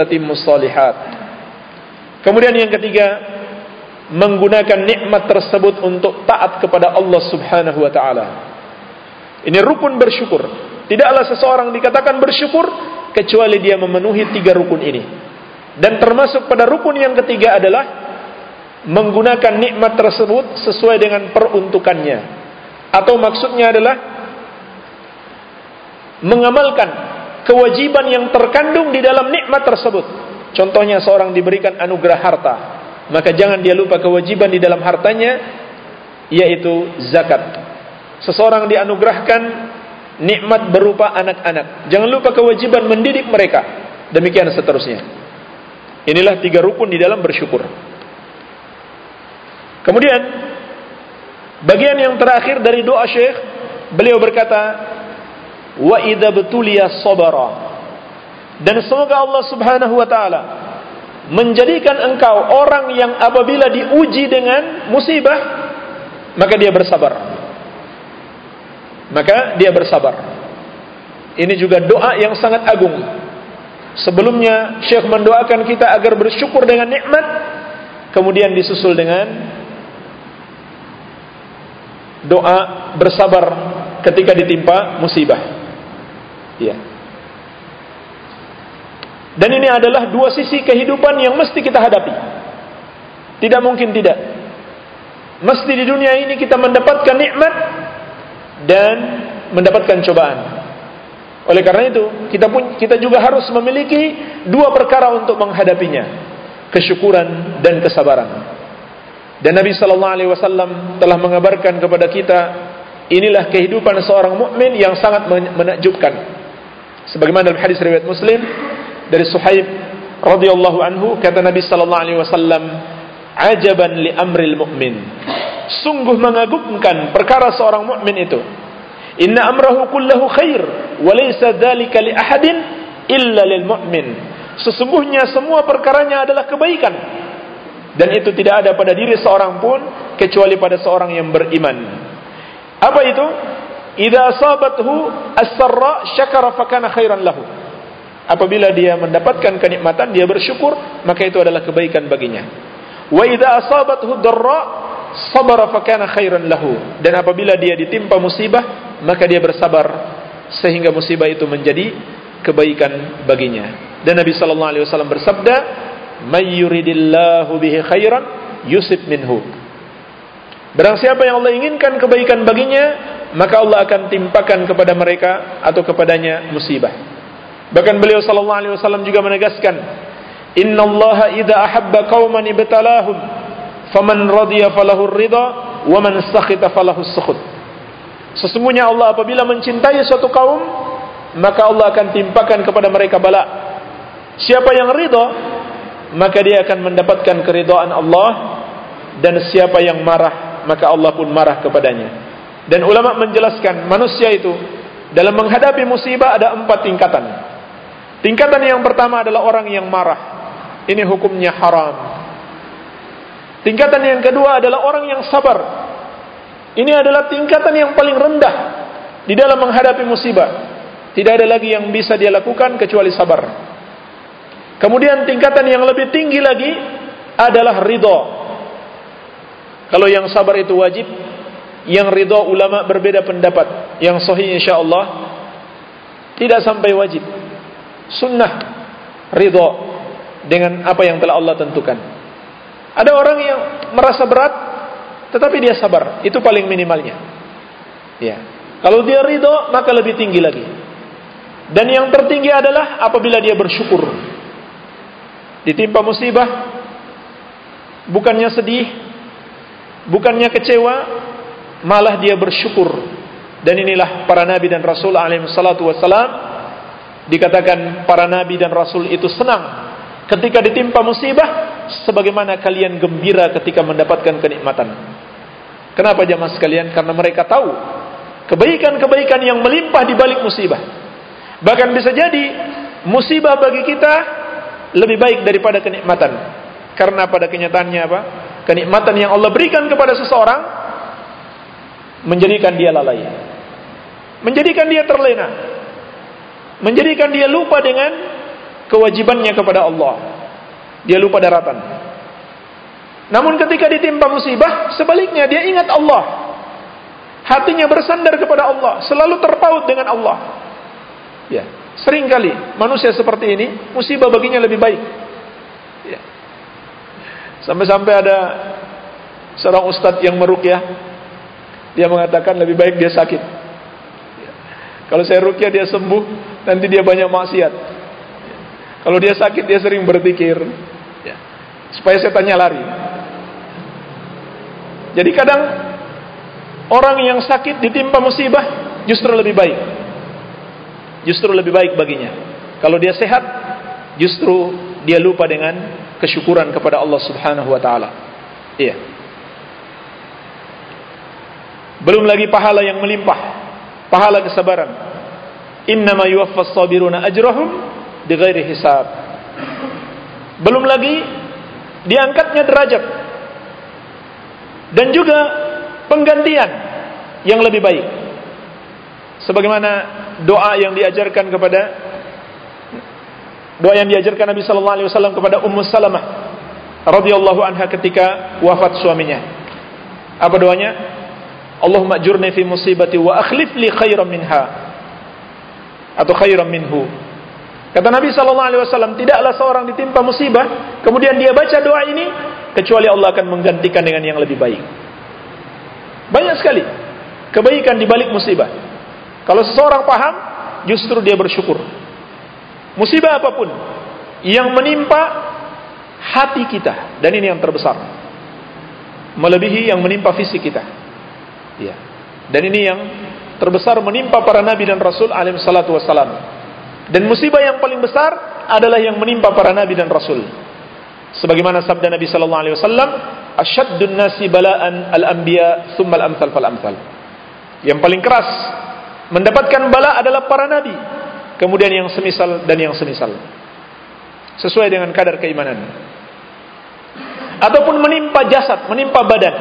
kemudian yang ketiga menggunakan nikmat tersebut untuk taat kepada Allah Subhanahu wa taala. Ini rukun bersyukur. Tidaklah seseorang dikatakan bersyukur kecuali dia memenuhi tiga rukun ini. Dan termasuk pada rukun yang ketiga adalah menggunakan nikmat tersebut sesuai dengan peruntukannya. Atau maksudnya adalah mengamalkan kewajiban yang terkandung di dalam nikmat tersebut. Contohnya seorang diberikan anugerah harta maka jangan dia lupa kewajiban di dalam hartanya yaitu zakat. Seseorang dianugerahkan nikmat berupa anak-anak. Jangan lupa kewajiban mendidik mereka. Demikian seterusnya. Inilah tiga rukun di dalam bersyukur. Kemudian Bagian yang terakhir dari doa Syekh, beliau berkata, "Wa idza betuliya sabara." Dan semoga Allah Subhanahu wa taala menjadikan engkau orang yang apabila diuji dengan musibah maka dia bersabar. Maka dia bersabar. Ini juga doa yang sangat agung. Sebelumnya Syekh mendoakan kita agar bersyukur dengan nikmat, kemudian disusul dengan doa bersabar ketika ditimpa musibah. Ya. Dan ini adalah dua sisi kehidupan yang mesti kita hadapi. Tidak mungkin tidak. Mesti di dunia ini kita mendapatkan nikmat dan mendapatkan cobaan. Oleh karena itu, kita pun kita juga harus memiliki dua perkara untuk menghadapinya, kesyukuran dan kesabaran. Dan Nabi sallallahu alaihi wasallam telah mengabarkan kepada kita inilah kehidupan seorang mukmin yang sangat menakjubkan. Sebagaimana dalam hadis riwayat Muslim dari Suhaib radhiyallahu anhu kata Nabi sallallahu alaihi wasallam, "Ajaban li amril mu'min." Sungguh mengagumkan perkara seorang mukmin itu. Inna amrahu kullahu khair wa laysa dzalika li ahadin illa lil mu'min. Sesungguhnya semua perkaranya adalah kebaikan dan itu tidak ada pada diri seorang pun kecuali pada seorang yang beriman. Apa itu? Idza asabathu as-sarra syakara fakana khairan lahu. Apabila dia mendapatkan kenikmatan dia bersyukur maka itu adalah kebaikan baginya. Wa idza asabathu darra sabara fakana khairan lahu. Dan apabila dia ditimpa musibah maka dia bersabar sehingga musibah itu menjadi kebaikan baginya. Dan Nabi sallallahu alaihi wasallam bersabda, may yuridillahu bihi khairan yusib minhu Barang siapa yang Allah inginkan kebaikan baginya maka Allah akan timpakan kepada mereka atau kepadanya musibah. Bahkan beliau sallallahu alaihi wasallam juga menegaskan innallaha idza ahabba qauman ibtalahum faman radiya falahu ridha wa man sakhita falahu sukhut. Sesungguhnya Allah apabila mencintai suatu kaum maka Allah akan timpakan kepada mereka bala. Siapa yang ridha maka dia akan mendapatkan keridhaan Allah dan siapa yang marah maka Allah pun marah kepadanya dan ulama menjelaskan manusia itu dalam menghadapi musibah ada empat tingkatan. Tingkatan yang pertama adalah orang yang marah. Ini hukumnya haram. Tingkatan yang kedua adalah orang yang sabar. Ini adalah tingkatan yang paling rendah di dalam menghadapi musibah. Tidak ada lagi yang bisa dia lakukan kecuali sabar. Kemudian tingkatan yang lebih tinggi lagi adalah ridho. Kalau yang sabar itu wajib, yang ridho ulama berbeda pendapat. Yang sahih insyaallah tidak sampai wajib. Sunnah ridho dengan apa yang telah Allah tentukan. Ada orang yang merasa berat tetapi dia sabar, itu paling minimalnya. Ya. Kalau dia ridho maka lebih tinggi lagi. Dan yang tertinggi adalah apabila dia bersyukur ditimpa musibah bukannya sedih bukannya kecewa malah dia bersyukur. Dan inilah para nabi dan rasul alaihi salatu wassalam. Dikatakan para nabi dan rasul itu senang ketika ditimpa musibah sebagaimana kalian gembira ketika mendapatkan kenikmatan. Kenapa jemaah sekalian? Karena mereka tahu kebaikan-kebaikan yang melimpah di balik musibah. Bahkan bisa jadi musibah bagi kita lebih baik daripada kenikmatan. Karena pada kenyataannya apa? Kenikmatan yang Allah berikan kepada seseorang menjadikan dia lalai. Menjadikan dia terlena. Menjadikan dia lupa dengan kewajibannya kepada Allah. Dia lupa daratan. Namun ketika ditimpa musibah, sebaliknya dia ingat Allah. Hatinya bersandar kepada Allah, selalu terpaut dengan Allah. Ya. Sering kali manusia seperti ini musibah baginya lebih baik. Ya. Sampai-sampai ada seorang ustadz yang merukyah, dia mengatakan lebih baik dia sakit. Kalau saya rukyah dia sembuh, nanti dia banyak maksiat. Kalau dia sakit dia sering berpikir, ya, supaya setannya lari. Jadi kadang orang yang sakit ditimpa musibah justru lebih baik justru lebih baik baginya. Kalau dia sehat, justru dia lupa dengan kesyukuran kepada Allah Subhanahu wa taala. Iya. Belum lagi pahala yang melimpah, pahala kesabaran. Innama yuwaffas sabiruna ajrahum bighairi hisab. Belum lagi diangkatnya derajat dan juga penggantian yang lebih baik. Sebagaimana doa yang diajarkan kepada doa yang diajarkan Nabi sallallahu alaihi wasallam kepada Ummu Salamah radhiyallahu anha ketika wafat suaminya. Apa doanya? Allahumma ajurni fi musibati wa akhlif li khairan minha. Atau khairan minhu. Kata Nabi sallallahu alaihi wasallam, tidaklah seorang ditimpa musibah, kemudian dia baca doa ini kecuali Allah akan menggantikan dengan yang lebih baik. Banyak sekali kebaikan di balik musibah. Kalau seseorang paham, justru dia bersyukur. Musibah apa pun yang menimpa hati kita dan ini yang terbesar. Melebihi yang menimpa fisik kita. Ya. Dan ini yang terbesar menimpa para nabi dan rasul alaihi salatu wassalam. Dan musibah yang paling besar adalah yang menimpa para nabi dan rasul. Sebagaimana sabda Nabi sallallahu alaihi wasallam, "Asyaddun nasi bala'an al-anbiya, tsumma al-amsal fal amsal." Yang paling keras mendapatkan bala adalah para nabi, kemudian yang semisal dan yang semisal. Sesuai dengan kadar keimanan. Ataupun menimpa jasad, menimpa badan,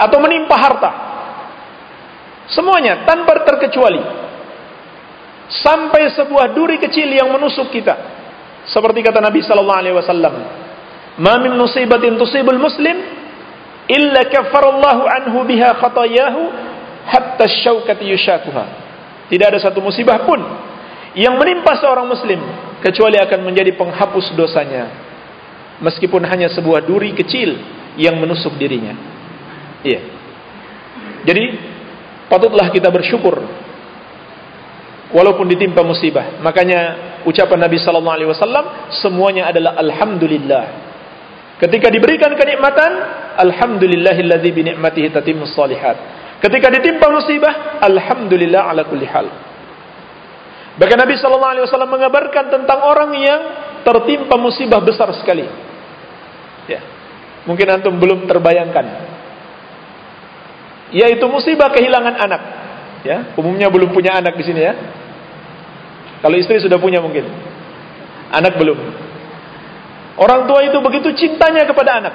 atau menimpa harta. Semuanya tanpa terkecuali. Sampai sebuah duri kecil yang menusuk kita. Seperti kata Nabi sallallahu alaihi wasallam, "Ma min musibatin tusibul muslim illa kaffarallahu anhu biha khatayahu hatta syaukati yushakuha." Tidak ada satu musibah pun yang menimpa seorang muslim kecuali akan menjadi penghapus dosanya meskipun hanya sebuah duri kecil yang menusuk dirinya. Iya. Jadi patutlah kita bersyukur walaupun ditimpa musibah. Makanya ucapan Nabi sallallahu alaihi wasallam semuanya adalah alhamdulillah. Ketika diberikan kenikmatan, alhamdulillahilladzi bi ni'matihi tatimmus shalihat. Ketika ditimpa musibah, alhamdulillah ala kulli hal. Bahkan Nabi sallallahu alaihi wasallam mengabarkan tentang orang yang tertimpa musibah besar sekali. Ya. Mungkin antum belum terbayangkan. Yaitu musibah kehilangan anak. Ya, umumnya belum punya anak di sini ya. Kalau istri sudah punya mungkin. Anak belum. Orang tua itu begitu cintanya kepada anak.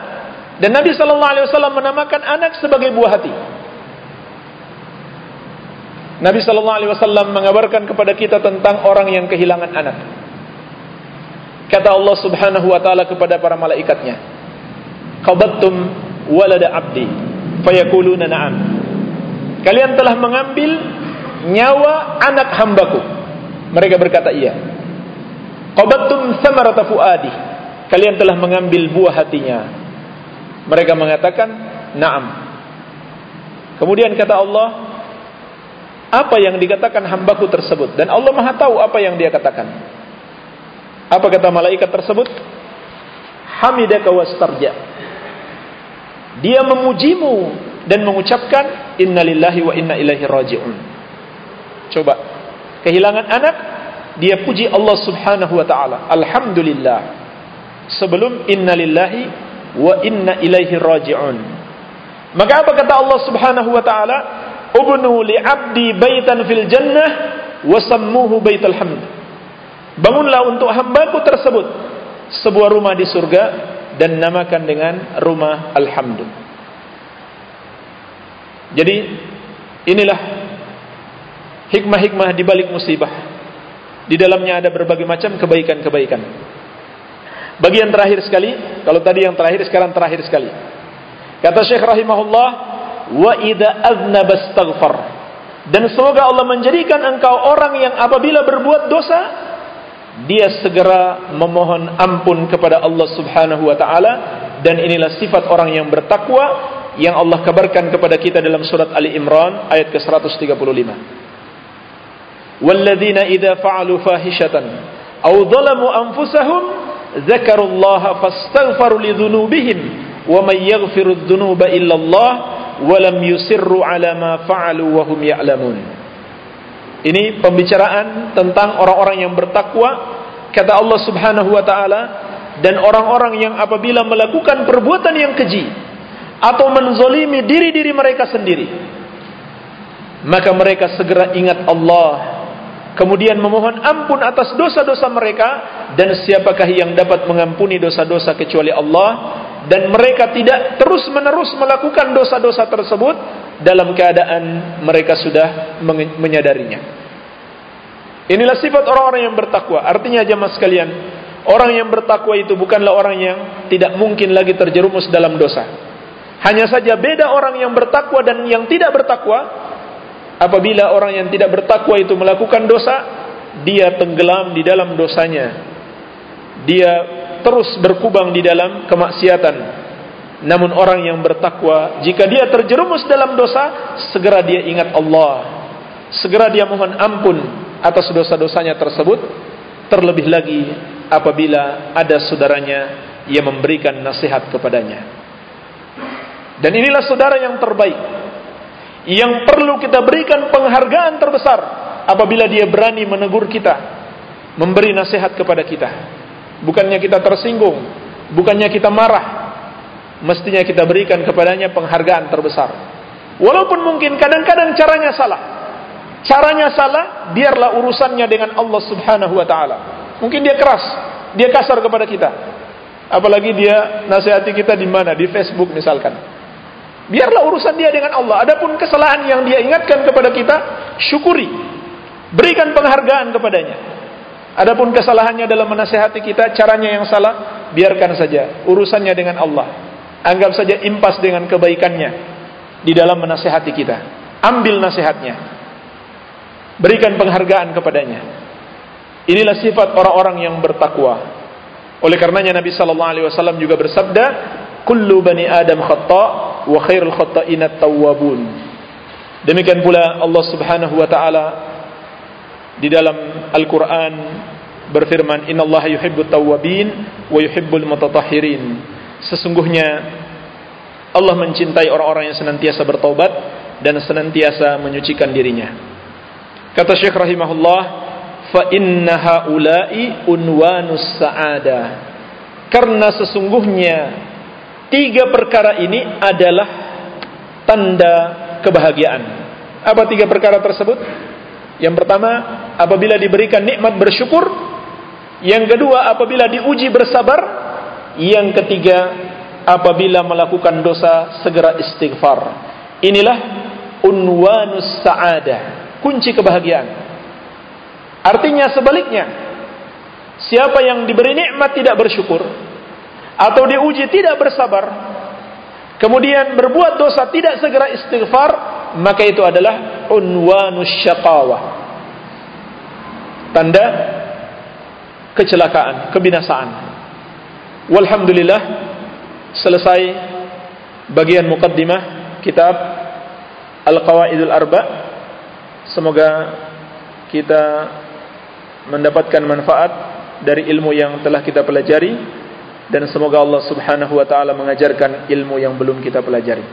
Dan Nabi sallallahu alaihi wasallam menamakan anak sebagai buah hati. Nabi sallallahu alaihi wasallam mengabarkan kepada kita tentang orang yang kehilangan anak. Kata Allah Subhanahu wa taala kepada para malaikatnya, "Qabattum walada 'abdi." Fayaquluna na'am. Kalian telah mengambil nyawa anak hambaku. Mereka berkata iya. Qabattum samarata fuadi. Kalian telah mengambil buah hatinya. Mereka mengatakan, "Na'am." Kemudian kata Allah, apa yang dikatakan hambaku tersebut dan Allah Maha tahu apa yang dia katakan. Apa kata malaikat tersebut? Hamidaka wastarja. Dia memujimu dan mengucapkan innalillahi wa inna ilaihi raji'un. Coba kehilangan anak dia puji Allah Subhanahu wa taala. Alhamdulillah. Sebelum innalillahi wa inna ilaihi raji'un. Maka apa kata Allah Subhanahu wa taala? Ubnu li 'abdi baitan fil jannah wa sammuhu baitul hamd. Bangunlah untuk hambaku tersebut sebuah rumah di surga dan namakan dengan rumah alhamd. Jadi inilah hikmah-hikmah di balik musibah. Di dalamnya ada berbagai macam kebaikan-kebaikan. Bagian terakhir sekali, kalau tadi yang terakhir sekarang terakhir sekali. Kata Syekh rahimahullah, wa idza aznaba. Dan semoga Allah menjadikan engkau orang yang apabila berbuat dosa dia segera memohon ampun kepada Allah Subhanahu wa taala dan inilah sifat orang yang bertakwa yang Allah kabarkan kepada kita dalam surat Ali Imran ayat ke-135. Walladzina idza fa'alu fahishatan aw dhalamu anfusahum dzakarullaha fastaghfaru lidzunubihim wa may yaghfiru dzunuba illa Allah wa lam yusirru ala ma fa'alu wa hum ya'lamun. Ini pembicaraan tentang orang-orang yang bertakwa kata Allah Subhanahu wa taala dan orang-orang yang apabila melakukan perbuatan yang keji atau menzolimi diri-diri mereka sendiri maka mereka segera ingat Allah kemudian memohon ampun atas dosa-dosa mereka dan siapakah yang dapat mengampuni dosa-dosa kecuali Allah dan mereka tidak terus-menerus melakukan dosa-dosa tersebut dalam keadaan mereka sudah menyadarinya inilah sifat orang-orang yang bertakwa artinya jemaah sekalian Orang yang bertakwa itu bukanlah orang yang tidak mungkin lagi terjerumus dalam dosa. Hanya saja beda orang yang bertakwa dan yang tidak bertakwa. Apabila orang yang tidak bertakwa itu melakukan dosa, dia tenggelam di dalam dosanya. Dia terus berkubang di dalam kemaksiatan. Namun orang yang bertakwa, jika dia terjerumus dalam dosa, segera dia ingat Allah. Segera dia mohon ampun atas dosa-dosanya tersebut. Terlebih lagi apabila ada saudaranya yang memberikan nasihat kepadanya. Dan inilah saudara yang terbaik yang perlu kita berikan penghargaan terbesar apabila dia berani menegur kita, memberi nasihat kepada kita. Bukannya kita tersinggung, bukannya kita marah, mestinya kita berikan kepadanya penghargaan terbesar. Walaupun mungkin kadang-kadang caranya salah. Caranya salah, biarlah urusannya dengan Allah Subhanahu wa taala. Mungkin dia keras, dia kasar kepada kita. Apalagi dia nasihati kita di mana? Di Facebook misalkan. Biarlah urusan dia dengan Allah. Adapun kesalahan yang dia ingatkan kepada kita, syukuri. Berikan penghargaan kepadanya. Adapun kesalahannya dalam menasihati kita, caranya yang salah, biarkan saja. Urusannya dengan Allah. Anggap saja impas dengan kebaikannya di dalam menasihati kita. Ambil nasihatnya. Berikan penghargaan kepadanya. Inilah sifat orang-orang yang bertakwa. Oleh karenanya Nabi sallallahu alaihi wasallam juga bersabda, "Kullu bani Adam khata' wa khairul khata'ina tawwabun." Demikian pula Allah Subhanahu wa taala di dalam Al-Qur'an berfirman, "Innallaha yuhibbut tawwabin wa yuhibbul mutatahhirin." Sesungguhnya Allah mencintai orang-orang yang senantiasa bertaubat dan senantiasa menyucikan dirinya. Kata Syekh rahimahullah, fa inna haula'i unwanus sa'ada. Karena sesungguhnya tiga perkara ini adalah tanda kebahagiaan. Apa tiga perkara tersebut? Yang pertama apabila diberikan nikmat bersyukur. Yang kedua apabila diuji bersabar yang ketiga apabila melakukan dosa segera istighfar inilah unwanus sa'ada kunci kebahagiaan Artinya sebaliknya, siapa yang diberi nikmat tidak bersyukur atau diuji tidak bersabar, kemudian berbuat dosa tidak segera istighfar, maka itu adalah unwanus syaqawah. Tanda kecelakaan, kebinasaan. Walhamdulillah selesai bagian mukaddimah kitab Al-Qawaidul Arba. Semoga kita mendapatkan manfaat dari ilmu yang telah kita pelajari dan semoga Allah Subhanahu wa taala mengajarkan ilmu yang belum kita pelajari.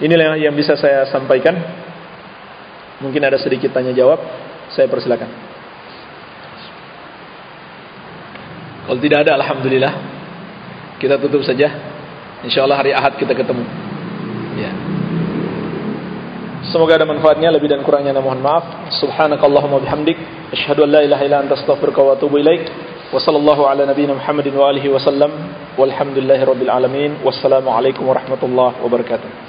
Inilah yang bisa saya sampaikan. Mungkin ada sedikit tanya jawab, saya persilakan. Kalau tidak ada alhamdulillah kita tutup saja. Insyaallah hari Ahad kita ketemu. Ya. Semoga ada manfaatnya lebih dan kurangnya mohon maaf. Subhanakallahumma bihamdik asyhadu an la ilaha illa anta astaghfiruka wa atubu ilaik. Wa ala nabiyyina Muhammadin wa alihi wa sallam. Walhamdulillahirabbil alamin. Wassalamu alaikum warahmatullahi wabarakatuh.